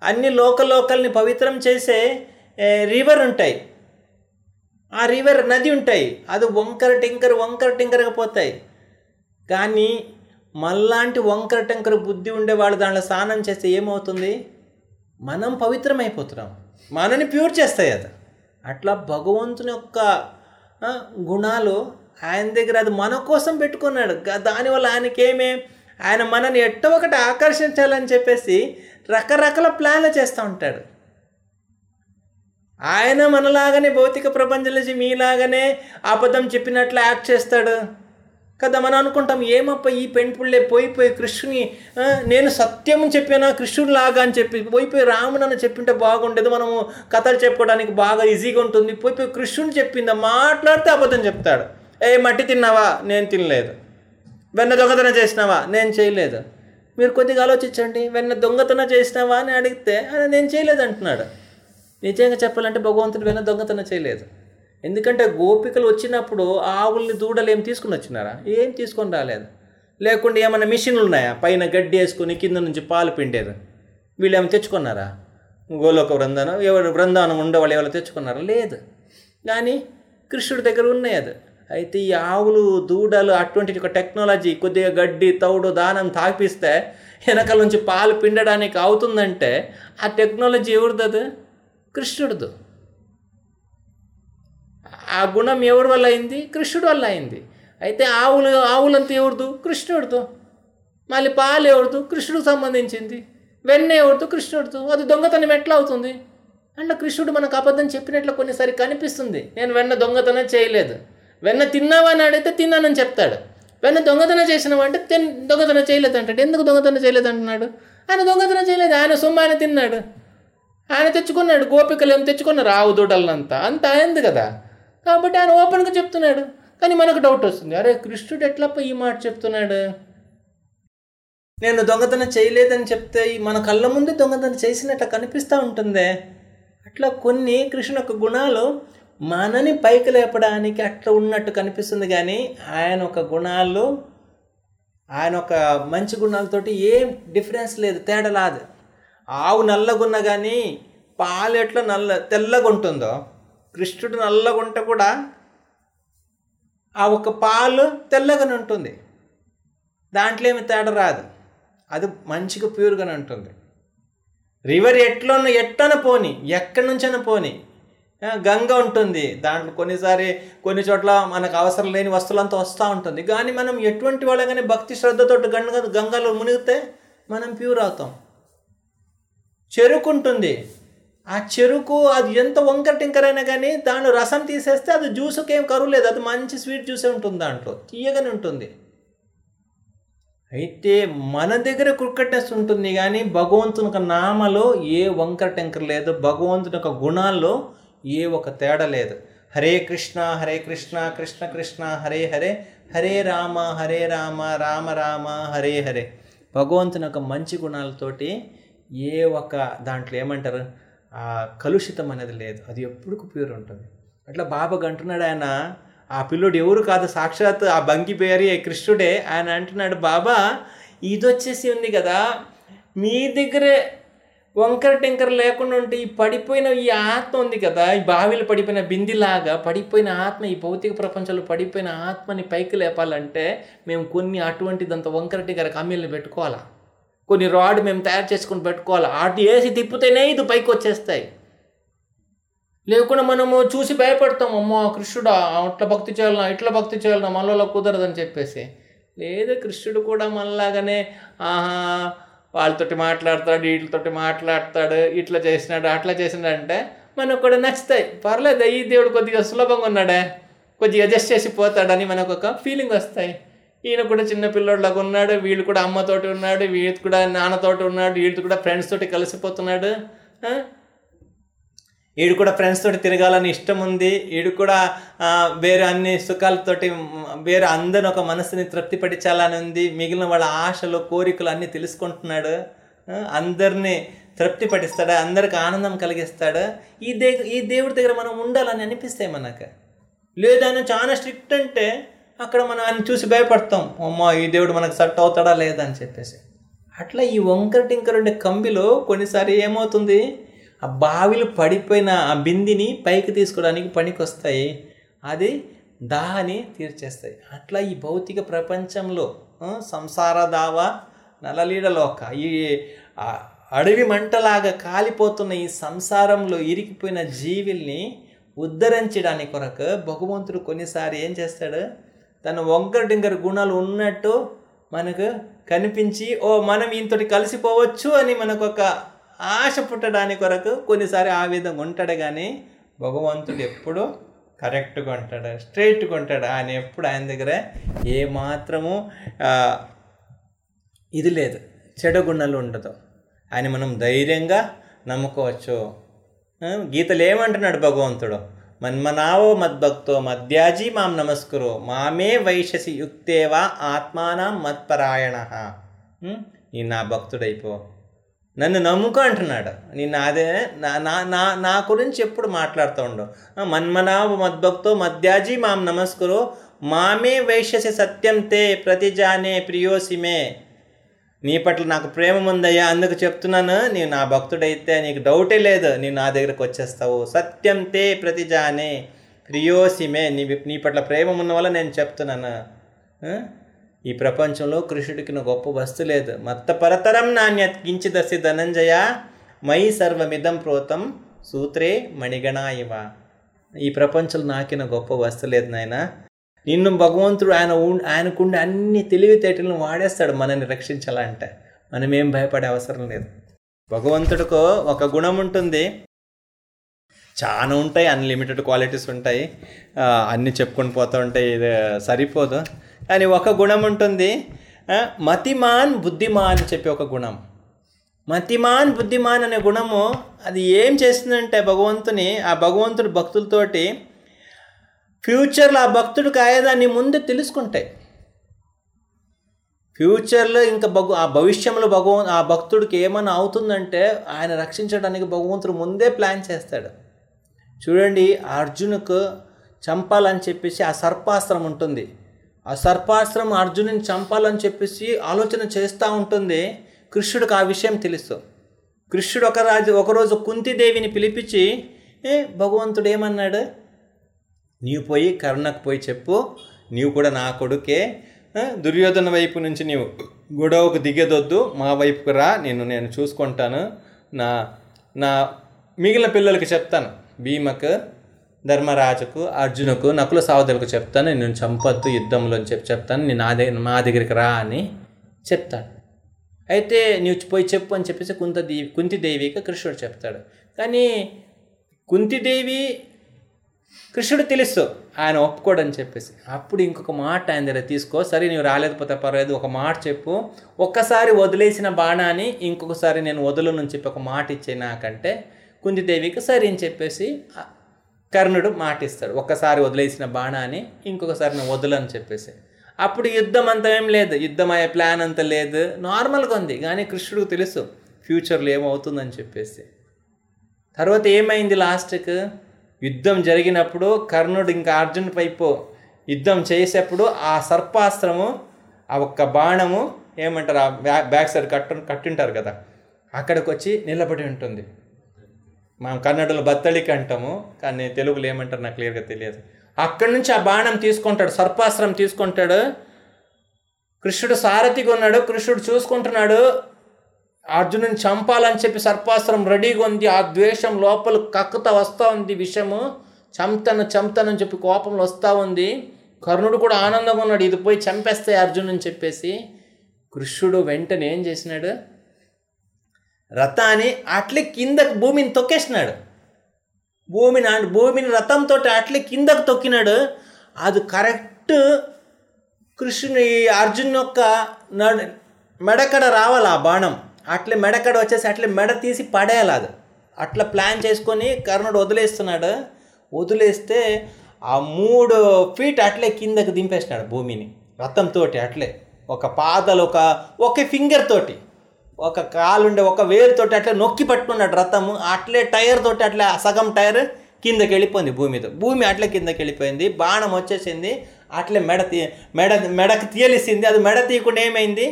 అన్ని లోకల్ లోకల్ని పవిత్రం చేసే రివర్ ఉంటాయి. ఆ రివర్ నది ఉంటాయి. అది వంకర టింకర వంకర టింకరగా పోతాయి. కానీ మళ్ళాంటి వంకర టెంకర బుద్ధి ఉండేవాళ్ళు దాంట్లో స్నానం చేస్తే ఏమవుతుంది? మనం పవిత్రమైపోతున్నాం. మనని ప్యూర్ చేస్తాయి అది. అట్లా భగవంతుని యొక్క గుణాలు ఆయన దగ్గర అది మన కోసం పెట్టుకున్నాడు. దానివల్ల ఆయనకేమే? ఆయన మనని ఎట్ట ఒకటి ఆకర్షించాలని చెప్పేసి రకరకాల ప్లాన్లు చేస్తూ ఉంటాడు. ఆయన మనలాగానే భౌతిక ప్రపంచం మీలాగానే అబద్ధం చెప్పినట్లు యాక్ట్ చేస్తాడు. కదా మనం అనుకుంటాం ఏమప్ప ఈ పెంపుళ్ళే పోయిపోయి కృష్ణుని నేను సత్యం చెప్పానా కృష్ణుడు లాగా అని చెప్పి పోయిపోయి రాముడు అని చెప్పింటే బాగుండేది. మనము కథలు చెప్పుకోవడానికి బాగా ఈజీగా ఉంటుంది. పోయిపోయి కృష్ణుని చెప్పిందా మాట్లాడితే అబద్ధం చెప్తాడు. ఏ మట్టి తిన్నావా? నేను తినలేదు. వెన్న దొంగతనం చేసినావా? నేను చేయలేదు. మీరు కొద్దిగా ఆలోచించండి వెన్న దొంగతనం చేసినావా అని అడిగితే అది నేను చేయలేదు అంటున్నాడు. నిజంగా చెప్పాలంటే భగవంతుడు వెన్న దొంగతనం చేయలేదు. ఎందుకంటే గోపికలు వచ్చినప్పుడు ఆవుల్ని దూడలు ఏం తీసుకుని వచ్చినారా? ఏం తీసుకొని రాలేదు. లేకుండా ఏమైనా మిషన్లు ఉన్నాయా? పైన గడ్డి వేసుకుని కింద నుంచి పాలు పిండేది. వీళ్ళు ఏమైనా తెచ్చుకున్నారా? గోలోక బృందానం ఎవరు బృందానం ఉండేవాళ్ళు ఎవరు తెచ్చుకున్నారా? లేదు. కానీ కృష్ణుడి దగ్గర ఉన్నాయి అది. అయితే ఈ ఆవులు దూడలు అటువంటి ఒక టెక్నాలజీ కొద్దిగా గడ్డి తౌడు దానం తాపిస్తే వెనకాల నుంచి పాలు పిండడానికి అవుతుందంటే ఆ టెక్నాలజీ ఎవరిదది అది? కృష్ణుడిది. ఆ గుణం ఎవరి వల్ల అయింది? కృష్ణుడి వల్ల అయింది. అయితే ఆవులు ఆవులంతా ఎవరిదు? కృష్ణుడితో మళ్ళీ పాలు ఎవరిదు? కృష్ణుడికి సంబంధించింది. వెన్న ఎవరిదు? కృష్ణుడితో అది దొంగతనం ఎట్లా అవుతుంది? అంటే కృష్ణుడు మనకు అబద్ధం చెప్పినట్లు కొన్నిసారి కనిపిస్తుంది. నేను వెన్న దొంగతనం చేయలేదు. వెన్న తిన్నావా అని అడిగితే తిన్నానని చెప్తాడు. వెన్న దొంగతనం చేసినావా అంటే తిన్ దొంగతనం చేయలేదు అంటాడు ఎందుకు దొంగతనం చేయలేదు అంటున్నాడు ఆయన దొంగతనం చేయలేదు. ఆయన సొమ్ము ఆయన తిన్నాడు. ఆయన తెచ్చుకున్నాడు. గోపికలు ఏం తెచ్చుకున్నారు? ఆవు దూడలంతా అంత అయింది కదా. కాబట్టి ఆయన ఓపెన్గా చెప్తున్నాడు. కానీ మనకు డౌట్ వస్తుంది. అరే కృష్ణుడు ఎట్లప్ప ఈ మాట చెప్తున్నాడు? నేను దొంగతనం చేయలేదని చెప్తే మన కళ్ళ ముందు దొంగతనం చేసినట్టు కనిపిస్తూ ఉంటుందే. అట్లా కొన్ని కృష్ణ యొక్క గుణాలు మనని పైకి లేపడానికి అట్లా ఉన్నట్టు కనిపిస్తుంది కానీ ఆయన ఒక గుణాలు ఆయన ఒక మంచి గుణాలతోటి ఏం డిఫరెన్స్ లేదు తేడా రాదు. ఆవు నల్లగున్న కానీ పాలు ఎట్లా నల్ల తెల్లగా ఉంటుందో కృష్ణుడు నల్లగా ఉంటే కూడా ఆ ఒక పాలు తెల్లగానే ఉంటుంది. దాంట్లో ఏమి తేడా రాదు. అది మంచిగా ప్యూర్గానే ఉంటుంది. రివర్ ఎట్లా ఎట్టన పోని ఎక్కడి నుంచైనా పోని గంగ ఉంటుంది. దాంట్లో కొన్నిసారి కొన్ని చోట్ల మనకు అవసరం లేని వస్తువులంతా వస్తూ ఉంటుంది. కానీ మనం ఎటువంటి వాళ్ళగానే భక్తి శ్రద్ధతో గంగ గంగలో మునిగితే మనం ప్యూర్ అవుతాం. చెరుకు ఉంటుంది ఆ చెరుకు అది ఎంత వంకర టింకరైనా అయినా కానీ దాని రసం తీసేస్తే అది జ్యూస్కి ఏం కరువు లేదు. అది మంచి స్వీట్ జ్యూసే ఉంటుంది దాంట్లో. తీయగానే ఉంటుంది. అయితే మన దగ్గర క్రికెట్నెస్ ఉంటుంది కానీ భగవంతుని యొక్క నామలో ఏ వంకర టెంకర్ లేదు. భగవంతుని యొక్క గుణాల్లో ఏ ఒక తేడా లేదు. హరే కృష్ణ హరే కృష్ణ కృష్ణ కృష్ణ హరే హరే హరే రామ హరే రామ రామ రామ హరే హరే. భగవంతుని యొక్క మంచి గుణాలతోటి ఏ ఒక దాంట్లో ఏమంటారు? ఆ కలుషితం అనేది లేదు. అది ఎప్పుడు ప్యూర్ ఉంటుంది. అట్లా బాబా అంటున్నాడు ఆయన ఆ పిల్లోడు ఎవరు కాదు సాక్షాత్ ఆ బంకి పేరు కృష్ణుడే. ఆయన అంటున్నాడు బాబా ఇది వచ్చేసి ఉంది కదా మీ దగ్గరే వంకర టెంకర లేకుండా ఉంటే ఈ పడిపోయిన ఈ ఆత్మ ఉంది కదా ఈ బావిలో పడిపోయిన బిందిలాగా పడిపోయిన ఆత్మ ఈ భౌతిక ప్రపంచంలో పడిపోయిన ఆత్మని పైకి లేపాలంటే మేము కొన్ని అటువంటిదంత వంకర టెంకర కమ్మీలను పెట్టుకోవాలా? కొన్ని రాడ్ మేము తయారు చేసుకుని పెట్టుకోవాలి? అటు వేసి తిప్పితేనే ఇది పైకి వచ్చేస్తాయి. లేకుండా మనము చూసి భయపడతాం అమ్మో కృష్ణుడా అట్లా భక్తి చేయాలన్నా ఇట్లా భక్తి చేయాలన్నా మనలో కుదరదని చెప్పేసి. లేదు కృష్ణుడు కూడా మనలాగానే ఆహా వాళ్ళతోటి మాట్లాడతాడు వీటితోటి మాట్లాడతాడు ఇట్లా చేసినాడు అట్లా చేసినాడు అంటే మనకు కూడా నచ్చుతాయి. పర్లేదు ఈ దేవుడు కొద్దిగా సులభంగా ఉన్నాడే కొద్దిగా అడ్జస్ట్ చేసి పోతాడని మనకు ఒక ఫీలింగ్ వస్తాయి. ఈయన కూడా చిన్న పిల్లోడ్లాగా ఉన్నాడు వీళ్ళు కూడా అమ్మతోటి ఉన్నాడు వీళ్ళు కూడా నాన్నతోటి ఉన్నాడు వీళ్ళతో కూడా ఫ్రెండ్స్ తోటి కలిసిపోతున్నాడు వీడు కూడా ఫ్రెండ్స్ తోటి తిరగాలని ఇష్టం ఉంది. వీడు కూడా వేరే అన్ని సుఖాలతోటి వేరే అందరిని ఒక మనసుని తృప్తిపరచాలని ఉంది. మిగిలిన వాళ్ళ ఆశలు కోరికలు అన్నీ తెలుసుకుంటున్నాడు. అందరినీ తృప్తి పడిస్తాడు అందరికి ఆనందం కలిగిస్తాడు. ఈ దే ఈ దేవుడి దగ్గర మనం ఉండాలని అనిపిస్తాయి మనకు. లేదా ఆయన చాలా స్ట్రిక్ట్ అంటే అక్కడ మనం ఆయన చూసి భయపడతాం. అమ్మా ఈ దేవుడు మనకు సెట్ అవుతాడా లేదా అని చెప్పేసి. అట్లా ఈ వంకర టింకరుండే కంబిలో కొన్నిసారి ఏమవుతుంది? ఆ బావిలు పడిపోయిన ఆ బిందిని పైకి తీసుకోవడానికి పనికి వస్తాయి అది దాహాన్ని తీర్చేస్తాయి. అట్లా ఈ భౌతిక ప్రపంచంలో సంసార దావ నలలీడలోక ఈ అడవి మంటలాగా కాలిపోతున్న ఈ సంసారంలో ఇరికిపోయిన జీవిల్ని ఉద్ధరించడానికి కొరకు భగవంతుడు కొన్నిసారి ఏం చేస్తాడు? తన వంకర గుణాలు ఉన్నట్టు మనకు కనిపించి ఓ మనం ఇంతటి కలిసిపోవచ్చు అని మనకు ఒక ఆశ పుట్టడానికి కొరకు కొన్నిసారి ఆ విధంగా ఉంటాడు కానీ భగవంతుడు ఎప్పుడు కరెక్ట్గా ఉంటాడు స్ట్రైట్గా ఉంటాడు. ఆయన ఎప్పుడు ఆయన దగ్గర ఏ మాత్రము ఇది లేదు. చెడగుణాలు ఉండదు. ఆయన మనం ధైర్యంగా నమ్ముకోవచ్చు. గీతలు ఏమంటున్నాడు భగవంతుడు? మన్మనావో మద్భక్తో మద్యాజీ మాం నమస్కురు మామే వైశసి యుక్తేవా ఆత్మానం మత్పరాయణ. నీ నా భక్తుడైపో. నన్ను నమ్ముకో అంటున్నాడు. నేను అదే నా నా నా నా గురించి ఎప్పుడు మాట్లాడుతూ ఉండవు మన్మనాభ మద్భక్తో మద్యాజీ మాం నమస్కురు మామే వైశ్యసి సత్యం తే ప్రతిజానే ప్రియోసిమే. నీ పట్ల నాకు ప్రేమ ఉందయ్యా అందుకు చెప్తున్నాను. నీవు నా భక్తుడైతే నీకు డౌటే లేదు. నీవు నా దగ్గరకు వచ్చేస్తావు. సత్యం తే ప్రతిజానే ప్రియోసిమే. నీ నీ పట్ల ప్రేమ ఉన్న వల్ల నేను చెప్తున్నాను. ఈ ప్రపంచంలో కృషుడికిన గొప్ప వస్తు లేదు. మత్త పరతరం నాణ్యత్ కించిదస్సి ధనంజయ మయి సర్వమిదం ప్రోతం సూత్రే మణిగణాయివ. ఈ ప్రపంచంలో నాకిన గొప్ప వస్తు లేదు నాయన. నిన్ను భగవంతుడు ఆయన ఉన్- ఆయనకుండే అన్ని తెలివితేటలను వాడేస్తాడు మనల్ని రక్షించాలంటే. మనం ఏం భయపడే అవసరం లేదు. భగవంతుడికో ఒక గుణం ఉంటుంది. చాలా ఉంటాయి అన్లిమిటెడ్ క్వాలిటీస్ ఉంటాయి. అన్నీ చెప్పుకొని పోతూ ఉంటాయి ఇది సరిపోదు. అని ఒక గుణం ఉంటుంది. మతిమాన్ బుద్ధిమాన్ అని చెప్పి ఒక గుణం. మతిమాన్ బుద్ధిమాన్ అనే గుణము అది ఏం చేస్తుందంటే భగవంతుని ఆ భగవంతుడు భక్తులతోటి ఫ్యూచర్లో ఆ భక్తుడు అయ్యేదాన్ని ముందే తెలుసుకుంటాయి. ఫ్యూచర్లో ఇంకా భగ ఆ భవిష్యంలో భగవం ఆ భక్తుడికి ఏమైనా అవుతుందంటే ఆయన రక్షించడానికి భగవంతుడు ముందే ప్లాన్ చేస్తాడు. చూడండి అర్జునుకు చంపాలని చెప్పేసి ఆ సర్పాస్త్రం ఉంటుంది. ఆ సర్పాస్త్రం అర్జునుని చంపాలని చెప్పేసి ఆలోచన చేస్తూ ఉంటుంది. కృష్ణుడికి ఆ విషయం తెలుసు. కృష్ణుడు ఒక రాజు ఒకరోజు కుంతిదేవిని పిలిపించి ఏ భగవంతుడు ఏమన్నాడు? నీవు పోయి కర్ణకు పోయి చెప్పు. నీవు కూడా నా కొడుకే. దుర్యోధన వైపు నుంచి నీవు గొడవకు దిగేదొద్దు. మా వైపుకు రా. నేను నేను చూసుకుంటాను. నా నా మిగిలిన పిల్లలకి చెప్తాను. భీమకు ధర్మరాజుకు అర్జునుకు నకుల సావదలకు చెప్తాను నేను చంపొద్దు యుద్ధంలో అని చెప్పి చెప్తాను నేను నా దగ్గర మా దగ్గరికి రా అని చెప్తాను అయితే నువ్వు పోయి చెప్పు అని చెప్పేసి కుంతదేవి కుంతిదేవికి కృష్ణుడు చెప్తాడు. కానీ కుంతిదేవి కృష్ణుడు తెలుసు ఆయన ఒప్పుకోడని చెప్పేసి. అప్పుడు ఇంకొక మాట ఆయన దగ్గర తీసుకో సరే నువ్వు రాలేకపోతే పర్వాలేదు ఒక మాట చెప్పు. ఒక్కసారి వదిలేసిన బాణాన్ని ఇంకొకసారి నేను వదలను అని చెప్పి ఒక మాట ఇచ్చే నాకంటే కుంతిదేవికి సరే అని చెప్పేసి కర్ణుడు మాటిస్తాడు. ఒక్కసారి వదిలేసిన బాణాన్ని ఇంకొకసారి నేను వదలని చెప్పేసి. అప్పుడు యుద్ధం అంత ఏం లేదు. యుద్ధం అయ్యే ప్లాన్ అంత లేదు. నార్మల్గా ఉంది. కానీ కృష్ణుడికి తెలుసు ఫ్యూచర్లో ఏమవుతుందని చెప్పేసి. తర్వాత ఏమైంది లాస్ట్కి యుద్ధం జరిగినప్పుడు కర్ణుడు ఇంకా అర్జున్ పైపు యుద్ధం చేసేప్పుడు ఆ సర్పాస్త్రము ఆ ఒక్క బాణము ఏమంటారు? ఆ బ్యాక్ సైడ్ కట్టు కట్టుంటారు కదా. అక్కడికి వచ్చి నిలబడి ఉంటుంది. మనం కన్నడలో బత్తళికి అంటాము కానీ తెలుగులో ఏమంటారు నాకు క్లియర్గా తెలియదు. అక్కడి నుంచి ఆ బాణం తీసుకుంటాడు సర్పాస్త్రం తీసుకుంటాడు. కృష్ణుడు సారథిగా ఉన్నాడు కృష్ణుడు చూసుకుంటున్నాడు. అర్జునుని చంపాలని చెప్పి సర్పాస్త్రం రెడీగా ఉంది. ఆ ద్వేషం లోపల కక్కుత వస్తూ ఉంది విషము. చంపుతాను చంపుతాను చెప్పి కోపంలో వస్తూ ఉంది. కర్ణుడు కూడా ఆనందంగా ఉన్నాడు. ఇది పోయి చంపేస్తాయి అర్జునుని చెప్పేసి. కృష్ణుడు వెంటనే ఏం చేసినాడు? రథాన్ని అట్లే కిందకు భూమిని తొక్కేసినాడు. భూమిని భూమిని రథంతో అట్లే కిందకు తొక్కినాడు. అది కరెక్ట్ కృష్ణుని అర్జున్ యొక్క నడు మెడకడ రావాలి ఆ బాణం. అట్లే మెడకడ వచ్చేసి అట్లే మెడ తీసి పడేయాలి అది. అట్లా ప్లాన్ చేసుకొని కర్ణుడు వదిలేస్తున్నాడు. వదిలేస్తే ఆ మూడు ఫీట్ అట్లే కిందకు దింపేసినాడు భూమిని. రథంతో అట్లే. ఒక పాదలు ఒక ఒక ఫింగర్ తోటి. ఒక కాలుండే ఒక వేరుతోటి అట్లా నొక్కి పట్టుకున్నాడు రథము అట్లే టైర్ తోటి అట్లా సగం టైర్ కిందకి వెళ్ళిపోయింది భూమి భూమి అట్లే కిందకి వెళ్ళిపోయింది బాణం వచ్చేసింది అట్లే మెడ తీ మెడ మెడకు తీయలేసింది అది మెడ తీయకుండా ఏమైంది?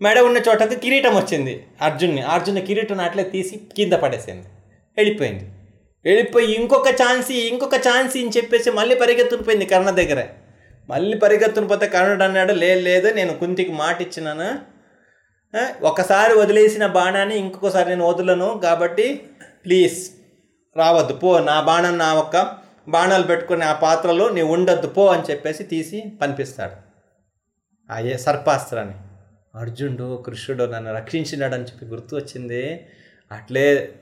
మెడ ఉన్న చోటకి కిరీటం వచ్చింది అర్జున్ని. అర్జున్ కిరీటం అట్లే తీసి కింద పడేసింది. వెళ్ళిపోయింది. వెళ్ళిపోయి ఇంకొక ఛాన్స్ ఇంకొక ఛాన్స్ అని చెప్పేసి మళ్ళీ పరిగెత్తునిపోయింది కర్ణ దగ్గర. మళ్ళీ పరిగెత్తుని పోతే కర్ణుడు అన్నాడు లేదు లేదు నేను కుంతికి మాట ఇచ్చినాను ఒకసారి వదిలేసిన బాణాన్ని ఇంకొకసారి నేను వదలను కాబట్టి ప్లీజ్ రావద్దు. పో నా బాణం నా ఒక్క. బాణాలు పెట్టుకుని ఆ పాత్రలో నీవు ఉండొద్దు. పో అని చెప్పేసి తీసి పనిపిస్తాడు ఆ ఏ సర్పాస్త్రాన్ని. అర్జునుడు కృష్ణుడు నన్ను రక్షించినాడని చెప్పి గుర్తు వచ్చింది. అట్లే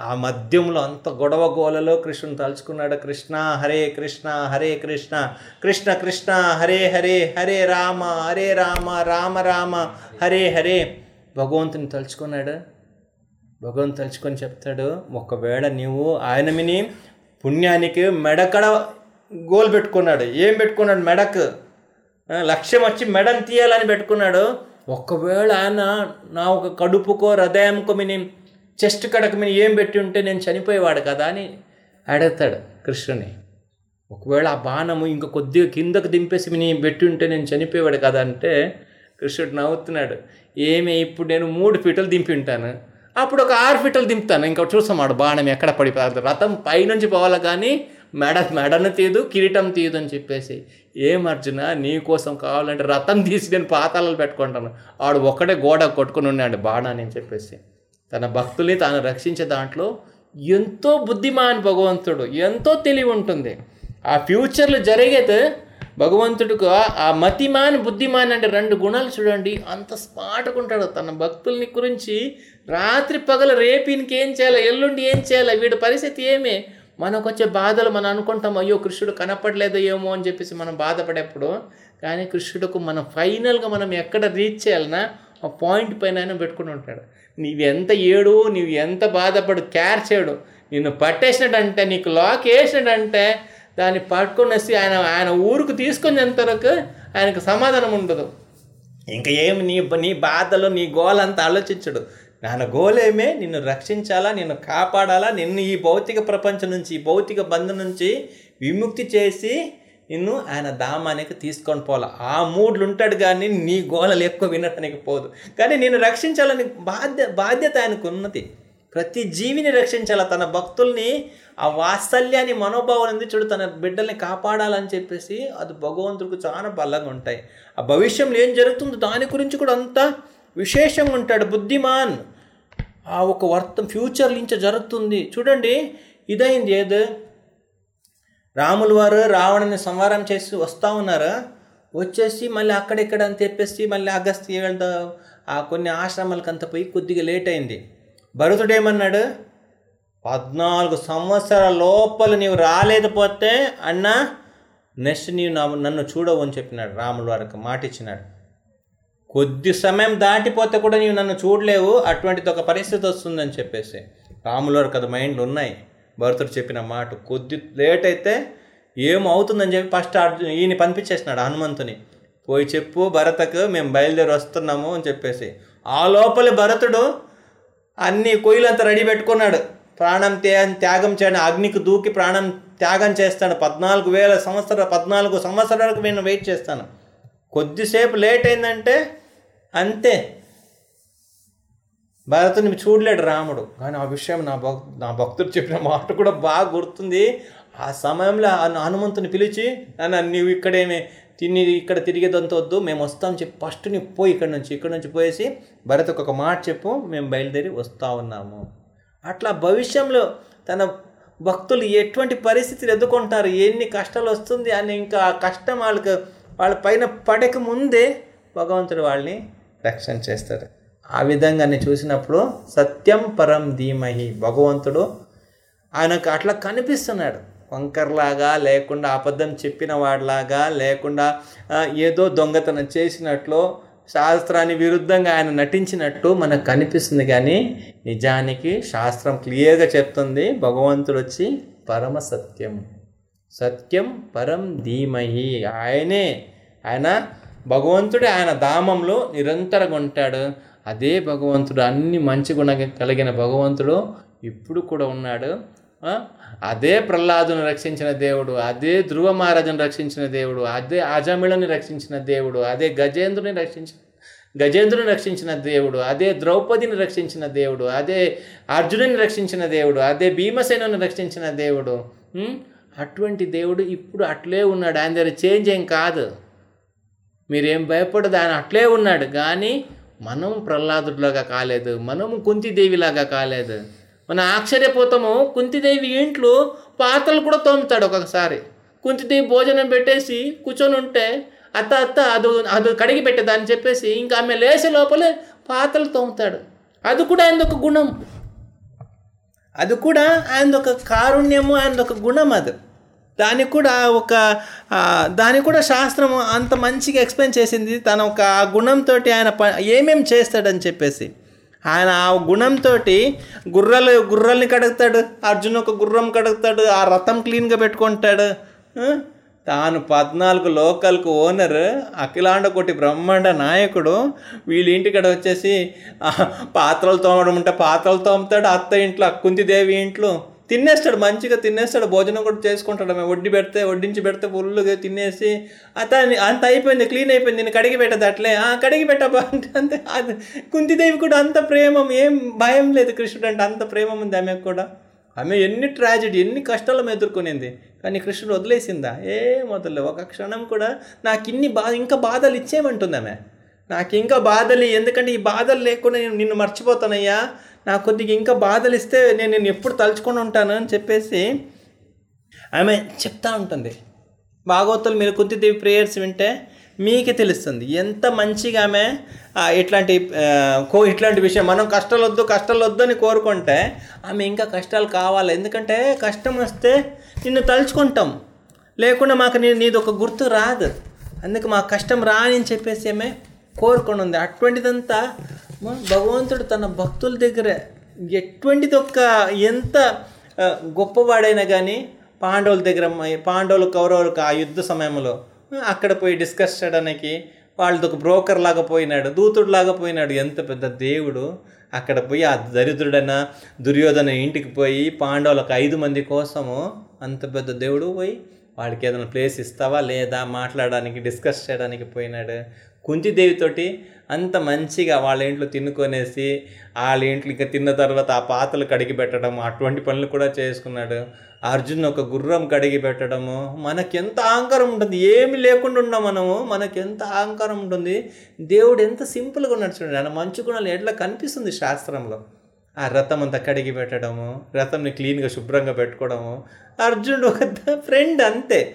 ఆ మధ్యంలో అంత గొడవ గోలలో కృష్ణుని తలుచుకున్నాడు. కృష్ణ హరే కృష్ణ హరే కృష్ణ కృష్ణ కృష్ణ హరే హరే హరే రామ హరే రామ రామ రామ హరే హరే. భగవంతుని తలుచుకున్నాడు. భగవంతు తలుచుకొని చెప్తాడు ఒకవేళ నీవు ఆయన మిని పుణ్యానికి మెడకడ గోల్ పెట్టుకున్నాడు. ఏం పెట్టుకున్నాడు మెడకు? లక్ష్యం వచ్చి మెడని తీయాలని పెట్టుకున్నాడు. ఒకవేళ ఆయన నా ఒక కడుపుకో హృదయంకో మిని చెస్ట్ కడకు మీద ఏం పెట్టి ఉంటే నేను చనిపోయేవాడు కదా అని అడుగుతాడు కృష్ణుని. ఒకవేళ ఆ బాణము ఇంకా కొద్దిగా కిందకు దింపేసి మిని పెట్టి ఉంటే నేను చనిపోయేవాడు కదా అంటే కృష్ణుడు నవ్వుతున్నాడు. ఏమి ఇప్పుడు నేను మూడు ఫీటలు దింపి ఉంటాను. అప్పుడు ఒక ఆరు ఫీటలు దింపుతాను. ఇంకా చూసామాడు బాణం ఎక్కడ పడిపోతుంది రథం పైనుంచి పోవాలి కానీ మెడ మెడను తీయదు కిరీటం తీయదు అని చెప్పేసి. ఏం అర్జున నీకోసం కావాలంటే రథం తీసి నేను పాతాలలో పెట్టుకుంటాను. ఆడు ఒక్కడే గోడ కొట్టుకుని ఉన్నాడు బాణాన్ని అని చెప్పేసి. తన భక్తుల్ని తాను రక్షించే దాంట్లో ఎంతో బుద్ధిమాన్ భగవంతుడు ఎంతో తెలివి ఉంటుంది. ఆ ఫ్యూచర్లో జరిగేది భగవంతుడికి ఆ మతిమాన్ బుద్ధిమాన్ అంటే రెండు గుణాలు చూడండి. అంత స్మార్ట్గా ఉంటాడు. తన భక్తుల్ని గురించి రాత్రి పగలు రేపు ఇంకేం చేయాలి ఎల్లుండి ఏం చేయాలి వీడి పరిస్థితి ఏమే? మనకు వచ్చే బాధలు మనం అనుకుంటాం అయ్యో కృష్ణుడు కనపడలేదు ఏమో అని చెప్పేసి మనం బాధపడేప్పుడు కానీ కృష్ణుడికి మనం ఫైనల్గా మనం ఎక్కడ రీచ్ చేయాలన్నా ఆ పాయింట్ పైన పెట్టుకుని ఉంటాడు. నీవు ఎంత ఏడు నీవు ఎంత బాధపడు క్యార్ చేయడు. నిన్ను పట్టేసినట్టంటే నీకు లాక్ వేసినట్టంటే దాన్ని పట్టుకొని వచ్చి ఆయన ఆయన ఊరుకు తీసుకొని వరకు ఆయనకు సమాధానం ఉండదు. ఇంకా ఏమి నీ నీ బాధలు నీ గోల్ అంతా ఆలోచించడు. నాన్న గోలేమే నిన్ను రక్షించాలా నిన్ను కాపాడాలా నిన్ను ఈ భౌతిక ప్రపంచం నుంచి ఈ భౌతిక బంధం నుంచి విముక్తి చేసి నిన్ను ఆయన దామానికి తీసుకొని పోవాలా? ఆ మూడ్లు ఉంటాడు కానీ నీ గోళలు ఎక్కువ వినటానికి పోదు. కానీ నేను రక్షించాలని బాధ్య బాధ్యత ఆయనకు ఉన్నది. ప్రతి జీవిని రక్షించాల? తన భక్తుల్ని ఆ వాత్సల్యాన్ని మనోభావం ఉంది చూడు? తన బిడ్డల్ని కాపాడాలని చెప్పేసి అది భగవంతుడికి చాలా బలంగా ఉంటాయి. ఆ భవిష్యంలో ఏం జరుగుతుందో దాని గురించి కూడా అంతా విశేషంగా ఉంటాడు. బుద్ధిమాన్. ఆ ఒక వర్తం ఫ్యూచర్ నుంచి జరుగుతుంది. చూడండి ఇదైంది ఏదో? రాముల వారు రావణుని సంహారం చేసి వస్తూ ఉన్నారు. వచ్చేసి మళ్ళీ అక్కడిక్కడ అని చెప్పేసి మళ్ళీ అగస్త్య వెళ్తా ఆ కొన్ని ఆశ్రమాలకంత అంత పోయి కొద్దిగా లేట్ అయింది. భరతుడు ఏమన్నాడు? పద్నాలుగు సంవత్సరాల లోపల నీవు రాలేకపోతే అన్న నెక్స్ట్ నీవు నా నన్ను చూడవు అని చెప్పినాడు రాముల వారికి మాట ఇచ్చినాడు. కొద్ది సమయం దాటిపోతే కూడా నీవు నన్ను చూడలేవు అటువంటిది ఒక పరిస్థితి వస్తుందని చెప్పేసి రాముల వారికి అది మైండ్లు ఉన్నాయి. భరతుడు చెప్పిన మాట కొద్ది లేట్ అయితే ఏమవుతుందని చెప్పి ఫస్ట్ అర్జున్ ఈయన పంపించేసినాడు హనుమంతుని. పోయి చెప్పు భరతకు మేము బయలుదేరి వస్తున్నాము అని చెప్పేసి. ఆ లోపల భరతుడు అన్ని కొయ్యలంతా రెడీ పెట్టుకున్నాడు. ప్రాణం త్యా త్యాగం చేయడం అగ్నికి దూకి ప్రాణం త్యాగం చేస్తాను. పద్నాలుగు వేల సంవత్సరాల పద్నాలుగు సంవత్సరాలకు నేను వెయిట్ చేస్తాను. కొద్దిసేపు లేట్ అయిందంటే అంతే. భరతుని చూడలేడు రాముడు. కానీ ఆ విషయం నా భక్ నా భక్తుడు చెప్పిన మాట కూడా బాగా గుర్తుంది. ఆ సమయంలో ఆ హనుమంతుని పిలిచి నన్ను నీవు ఇక్కడేమి తిని ఇక్కడ తిరిగేదంత వద్దు. మేము వస్తాం చెప్పి ఫస్ట్ నీ పోయి ఇక్కడ నుంచి ఇక్కడ నుంచి పోయేసి భరతకు ఒక మాట చెప్పు మేము బయలుదేరి వస్తూ ఉన్నాము. అట్లా భవిష్యంలో తన భక్తులు ఎటువంటి పరిస్థితులు ఎదుర్కొంటారు? ఎన్ని కష్టాలు వస్తుంది అని ఇంకా ఆ కష్టం వాళ్ళకి వాళ్ళ పైన పడక ముందే భగవంతుడు వాళ్ళని రక్షణ చేస్తారు ఆ విధంగా చూసినప్పుడు సత్యం పరం ధీమహి భగవంతుడు ఆయనకు అట్లా కనిపిస్తున్నాడు. వంకర్లాగా లేకుండా అబద్ధం చెప్పిన వాడిలాగా లేకుండా ఏదో దొంగతనం చేసినట్లు శాస్త్రాన్ని విరుద్ధంగా ఆయన నటించినట్టు మనకు కనిపిస్తుంది. కానీ నిజానికి శాస్త్రం క్లియర్గా చెప్తుంది భగవంతుడు వచ్చి పరమ సత్యం. సత్యం పరం ధీమహి. ఆయనే ఆయన భగవంతుడే ఆయన ధామంలో నిరంతరంగా ఉంటాడు. అదే భగవంతుడు అన్ని మంచి గుణ కలిగిన భగవంతుడు ఇప్పుడు కూడా ఉన్నాడు. అదే ప్రహ్లాదుని రక్షించిన దేవుడు అదే ధ్రువ మహారాజును రక్షించిన దేవుడు అదే అజమిళని రక్షించిన దేవుడు అదే గజేంద్రుని రక్షించిన గజేంద్రుని రక్షించిన దేవుడు అదే ద్రౌపదిని రక్షించిన దేవుడు అదే అర్జునుని రక్షించిన దేవుడు అదే భీమసేనుని రక్షించిన దేవుడు. అటువంటి దేవుడు ఇప్పుడు అట్లే ఉన్నాడు. ఆయన దగ్గర చేంజ్ ఏం కాదు. మీరేం భయపడదు ఆయన అట్లే ఉన్నాడు. కానీ మనం ప్రహ్లాదుడిలాగా కాలేదు మనము కుంతిదేవిలాగా కాలేదు. మనం ఆశ్చర్యపోతాము కుంతిదేవి ఇంట్లో పాత్రలు కూడా తోముతాడు ఒక్కొక్కసారి. కుంతిదేవి భోజనం పెట్టేసి కూర్చొని ఉంటే అత్త అత్త అది అది కడిగి పెట్టేదని చెప్పేసి ఇంకా ఆమె లేచే లోపలే పాత్రలు తోముతాడు. అది కూడా ఆయన ఒక గుణం. అది కూడా ఆయన ఒక కారుణ్యము ఆయన ఒక గుణం అది. దానికి కూడా ఒక దానికి కూడా శాస్త్రం అంత మంచిగా ఎక్స్ప్లెయిన్ చేసింది. తన ఒక ఆ గుణంతో ఆయన ప ఏమేం చేస్తాడని చెప్పేసి. ఆయన ఆ గుణంతో గుర్రాలు గుర్రాల్ని కడుగుతాడు. అర్జున్ ఒక గుర్రం కడుగుతాడు. ఆ రథం క్లీన్గా పెట్టుకుంటాడు. తాను పద్నాలుగు లోకల్కు ఓనర్ అఖిలాండ కోటి బ్రహ్మాండ నాయకుడు. వీళ్ళ ఇంటికడ వచ్చేసి పాత్రలు తోమడం ఉంటే పాత్రలు తోముతాడు. అత్త ఇంట్లో కుంతిదేవి ఇంట్లో. తినేస్తాడు మంచిగా తినేస్తాడు భోజనం కూడా చేసుకుంటాడు మేము వడ్డీ పెడితే వడ్డించి పెడితే ఫుల్గా తినేసి అతని అంత అయిపోయింది క్లీన్ అయిపోయింది నేను కడిగి పెట్టదు అట్లే. కడిగి పెట్టబ్బా అంటే అంతే. అది కుంతిదేవి కూడా అంత ప్రేమం ఏం భయం లేదు కృష్ణుడు అంటే అంత ప్రేమం ఉంది ఆమెకు కూడా. ఆమె ఎన్ని ట్రాజెడీ ఎన్ని కష్టాలను ఎదుర్కొనింది. కానీ కృష్ణుడు వదిలేసిందా? ఏం వదలలేదు ఒక క్షణం కూడా నాకు ఇన్ని బాధ ఇంకా బాధలు ఇచ్చేయమంటుంది ఆమె. నాకు ఇంకా బాధలు ఎందుకంటే ఈ బాధలు లేకుండా నేను నిన్ను మర్చిపోతానయ్యా. నాకు కొద్దిగా ఇంకా బాధలు ఇస్తే నేను నేను ఎప్పుడు తలుచుకొని ఉంటాను అని చెప్పేసి ఆమె చెప్తా ఉంటుంది. భాగవతులు మీరు కుంతిదేవి ప్రేయర్స్ వింటే మీకే తెలుస్తుంది. ఎంత మంచిగా ఆమె ఇట్లాంటి కో ఇట్లాంటి విషయం మనం కష్టాలు వద్దు కష్టాలు వద్దు అని కోరుకుంటే ఆమె ఇంకా కష్టాలు కావాలి. ఎందుకంటే కష్టం వస్తే నిన్ను తలుచుకుంటాం. లేకుండా మాకు నేను నీది ఒక గుర్తు రాదు. అందుకే మా కష్టం రాని చెప్పేసి ఆమె కోరుకొని ఉంది అటువంటిదంతా భగవంతుడు తన భక్తుల దగ్గర ఎటువంటిది ఒక్క ఎంత గొప్పవాడైనా కానీ పాండవుల దగ్గర పాండవులు కౌరవులకు ఆ యుద్ధ సమయంలో అక్కడ పోయి డిస్కస్ చేయడానికి వాళ్ళది ఒక బ్రోకర్ లాగా పోయినాడు దూతుడు లాగా పోయినాడు. ఎంత పెద్ద దేవుడు. అక్కడ పోయి ఆ దరిద్రుడైన దుర్యోధన ఇంటికి పోయి పాండవులకు ఐదు మంది కోసము అంత పెద్ద దేవుడు పోయి వాడికి ఏదైనా ప్లేస్ ఇస్తావా లేదా మాట్లాడడానికి డిస్కస్ చేయడానికి పోయినాడు. కుంతిదేవితోటి అంత మంచిగా వాళ్ళ ఇంట్లో తినుకొనేసి వాళ్ళ ఇంట్లో ఇంకా తిన్న తర్వాత ఆ పాత్రలు కడిగి పెట్టడం అటువంటి పనులు కూడా చేసుకున్నాడు. అర్జున్ ఒక గుర్రం కడిగి పెట్టడము. మనకెంత ఎంత అహంకారం ఉంటుంది? ఏమి లేకుండా ఉన్నాం మనము. మనకెంత ఎంత అహంకారం ఉంటుంది? దేవుడు ఎంత సింపుల్గా ఉన్నాడు చూడండి. ఆయన మంచి గుణాలు ఎట్లా కనిపిస్తుంది శాస్త్రంలో? ఆ రథం అంతా కడిగి పెట్టడము రథంని క్లీన్గా శుభ్రంగా పెట్టుకోవడము. అర్జునుడు ఒక ఫ్రెండ్ అంతే.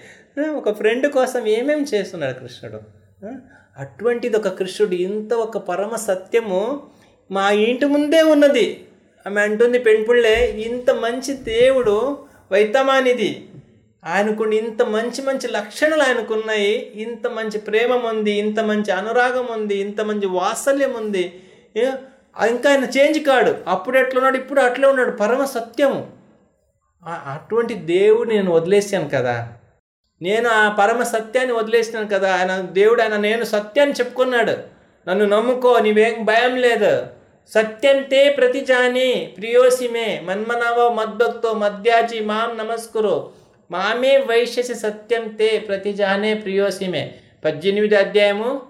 ఒక ఫ్రెండ్ కోసం ఏమేమి చేస్తున్నాడు కృష్ణుడు? అటువంటిది ఒక కృష్ణుడు ఇంత ఒక పరమ సత్యము మా ఇంటి ముందే ఉన్నది. ఆమె అంటుంది పెంపుళ్ళే ఇంత మంచి దేవుడు వైతమానిది. ఆయనకున్న ఇంత మంచి మంచి లక్షణాలు ఆయనకున్నాయి. ఇంత మంచి ప్రేమ ఉంది ఇంత మంచి అనురాగం ఉంది ఇంత మంచి వాత్సల్యం ఉంది ఇంకా ఆయన చేంజ్ కాడు. అప్పుడు ఎట్లా ఉన్నాడు? ఇప్పుడు అట్లే ఉన్నాడు. పరమ సత్యము. అటువంటి దేవుడు నేను వదిలేసాను కదా. నేను ఆ పరమ సత్యాన్ని వదిలేసినాను కదా. ఆయన దేవుడు ఆయన నేను సత్యాన్ని చెప్పుకున్నాడు. నన్ను నమ్ముకో నీవేం భయం లేదు. సత్యం తే ప్రతిజానే మన్మనవ మద్భక్తో మధ్యాచి మాం నమస్కురు. మామే వైశ్యసి సత్యం తే ప్రతిజానే ప్రియోసిమే. పద్దెనిమిది అధ్యాయము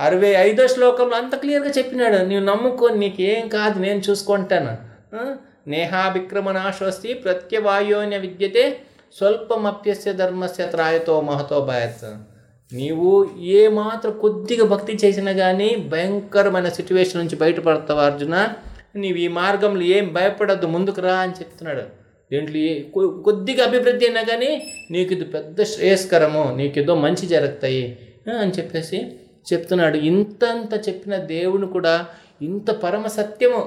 అరవై ఐదో శ్లోకంలో అంత క్లియర్గా చెప్పినాడు. నువ్వు నమ్ముకో నీకేం కాదు నేను చూసుకుంటాను. నేహాభిక్రమ నేహాభిక్రమనాశోస్తి ప్రత్యవాయోన్య విద్యతే స్వల్పమప్యస్య ధర్మస్య త్రాయతో మహతో భయత్ నీవు ఏ మాత్రం కొద్దిగా భక్తి చేసినా కానీ భయంకరమైన సిచ్యువేషన్ నుంచి బయటపడతావు అర్జున. నీవు ఈ మార్గంలో ఏం భయపడద్దు ముందుకు రా అని చెప్తున్నాడు. దీంట్లో ఏ కొద్దిగా అభివృద్ధి అయినా కానీ నీకు ఇది పెద్ద శ్రేయస్కరము నీకు ఏదో మంచి జరుగుతాయి అని చెప్పేసి చెప్తున్నాడు. ఇంతంత చెప్పిన దేవుని కూడా ఇంత పరమ సత్యము.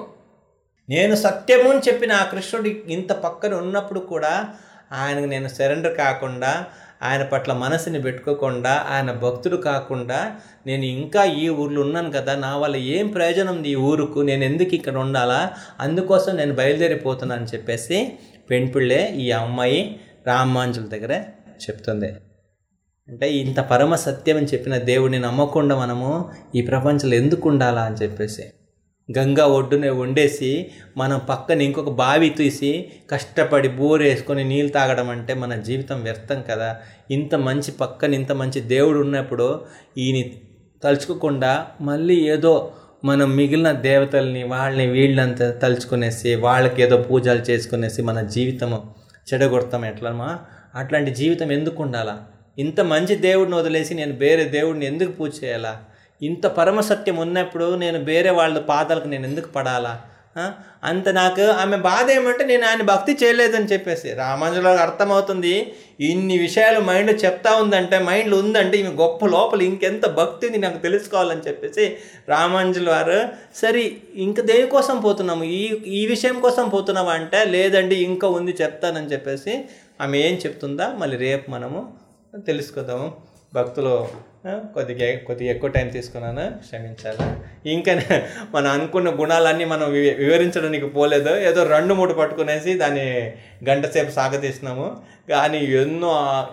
నేను సత్యము అని చెప్పిన ఆ కృష్ణుడు ఇంత పక్కన ఉన్నప్పుడు కూడా ఆయనకు నేను సరెండర్ కాకుండా ఆయన పట్ల మనసుని పెట్టుకోకుండా ఆయన భక్తుడు కాకుండా నేను ఇంకా ఈ ఊర్లో ఉన్నాను కదా నా వల్ల ఏం ప్రయోజనం ఉంది ఈ ఊరుకు? నేను ఎందుకు ఇక్కడ ఉండాలా? అందుకోసం నేను బయలుదేరిపోతున్నాను అని చెప్పేసి పెంపుళ్ళే ఈ అమ్మాయి రామాంజుల దగ్గర చెప్తుంది. అంటే ఇంత పరమ సత్యం అని చెప్పిన దేవుడిని నమ్మకుండా మనము ఈ ప్రపంచంలో ఎందుకు ఉండాలా అని చెప్పేసి. గంగా ఒడ్డునే వండేసి మనం పక్కన ఇంకొక బావి తీసి కష్టపడి బోరేసుకొని నీళ్ళు తాగడం అంటే మన జీవితం వ్యర్థం కదా. ఇంత మంచి పక్కన ఇంత మంచి దేవుడు ఉన్నప్పుడు ఈయన తలుచుకోకుండా మళ్ళీ ఏదో మనం మిగిలిన దేవతల్ని వాళ్ళని వీళ్ళంతా తలుచుకునేసి వాళ్ళకి ఏదో పూజలు చేసుకునేసి మన జీవితం చెడగొడతాం ఎట్లమా అట్లాంటి జీవితం ఎందుకు ఉండాలా? ఇంత మంచి దేవుడిని వదిలేసి నేను వేరే దేవుడిని ఎందుకు పూజ చేయాలా? ఇంత పరమ సత్యం ఉన్నప్పుడు నేను వేరే వాళ్ళ పాదాలకు నేను ఎందుకు పడాలా? అంత నాకు ఆమె బాధ ఏమంటే నేను ఆయన భక్తి చేయలేదని చెప్పేసి. రామానుజులకు అర్థమవుతుంది ఇన్ని విషయాలు మైండ్ చెప్తా ఉందంటే మైండ్లో ఉందంటే ఈమె గొప్ప లోపల ఇంకెంత భక్తి ఉంది నాకు తెలుసుకోవాలని చెప్పేసి రామానుజుల వారు సరే ఇంక దేనికోసం పోతున్నాము? ఈ ఈ విషయం కోసం పోతున్నావా అంటే లేదండి ఇంకా ఉంది చెప్తానని చెప్పేసి ఆమె ఏం చెప్తుందా? మళ్ళీ రేపు మనము తెలుసుకుందాము. భక్తులు కొద్దిగా కొద్దిగా ఎక్కువ టైం తీసుకున్నాను? క్షమించాలి? ఇంకా మనం అనుకున్న గుణాలన్నీ మనం వి- వివరించడానికి పోలేదు ఏదో రెండు మూడు పట్టుకునేసి దాన్ని గంట సేపు సాగతీసినాము. కానీ ఎన్నో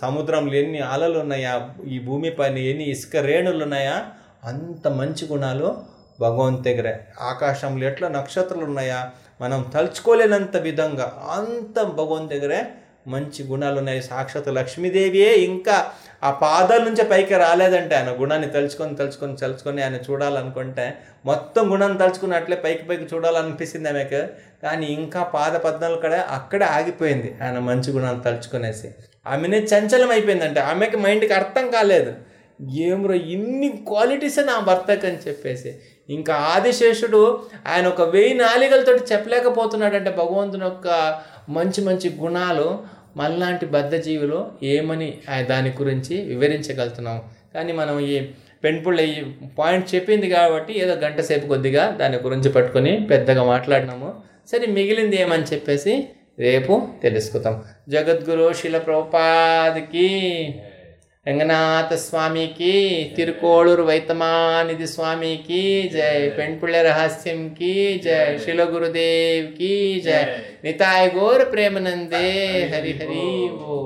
సముద్రంలో ఎన్ని అలలు ఉన్నాయా? ఈ భూమి పైన ఎన్ని ఇసుక రేణులు ఉన్నాయా? అంత మంచి గుణాలు భగవంతు దగ్గర. ఆకాశంలో ఎట్లా నక్షత్రాలు ఉన్నాయా? మనం తలుచుకోలేనంత విధంగా అంత భగవంతు దగ్గరే మంచి గుణాలు ఉన్నాయి. సాక్షాత్ లక్ష్మీదేవియే ఇంకా ఆ పాదాల నుంచే పైకి రాలేదంటే ఆయన గుణాన్ని తలుచుకొని తలుచుకొని తలుచుకొని ఆయన చూడాలనుకుంటే మొత్తం గుణాన్ని తలుచుకున్నట్లే పైకి పైకి చూడాలనిపిస్తుంది ఆమెకు. కానీ ఇంకా పాద పద్నాలు కూడా అక్కడే ఆగిపోయింది ఆయన మంచి గుణాన్ని తలుచుకునేసి. ఆమెనే చంచలం అయిపోయిందంటే ఆమెకి మైండ్కి అర్థం కాలేదు. ఏమ్రో ఇన్ని క్వాలిటీస్ నా భర్తకు అని చెప్పేసి. ఇంకా ఆదిశేషుడు ఆయన ఒక వెయ్యి నాలికలతో చెప్పలేకపోతున్నాడంటే భగవంతుని యొక్క మంచి మంచి గుణాలు మనలాంటి బద్ధజీవులు ఏమని ఆ దాని గురించి వివరించగలుగుతున్నాం. కానీ మనం ఈ పెంపుళ్ళ ఈ పాయింట్ చెప్పింది కాబట్టి ఏదో గంట సేపు కొద్దిగా దాని గురించి పట్టుకొని పెద్దగా మాట్లాడినాము. సరే మిగిలింది ఏమని చెప్పేసి రేపు తెలుసుకుందాం. జగద్గురు శిల ప్రభుపాదికి రంగనాథ స్వామికి తిరుకోళూరు వైతమానిధి స్వామికి జై పెంపుళ్ళ రహస్యంకి జై శిల గురుదేవ్కి జై నితాయ్ గోర్ ప్రేమనందే హరి హరి ఓ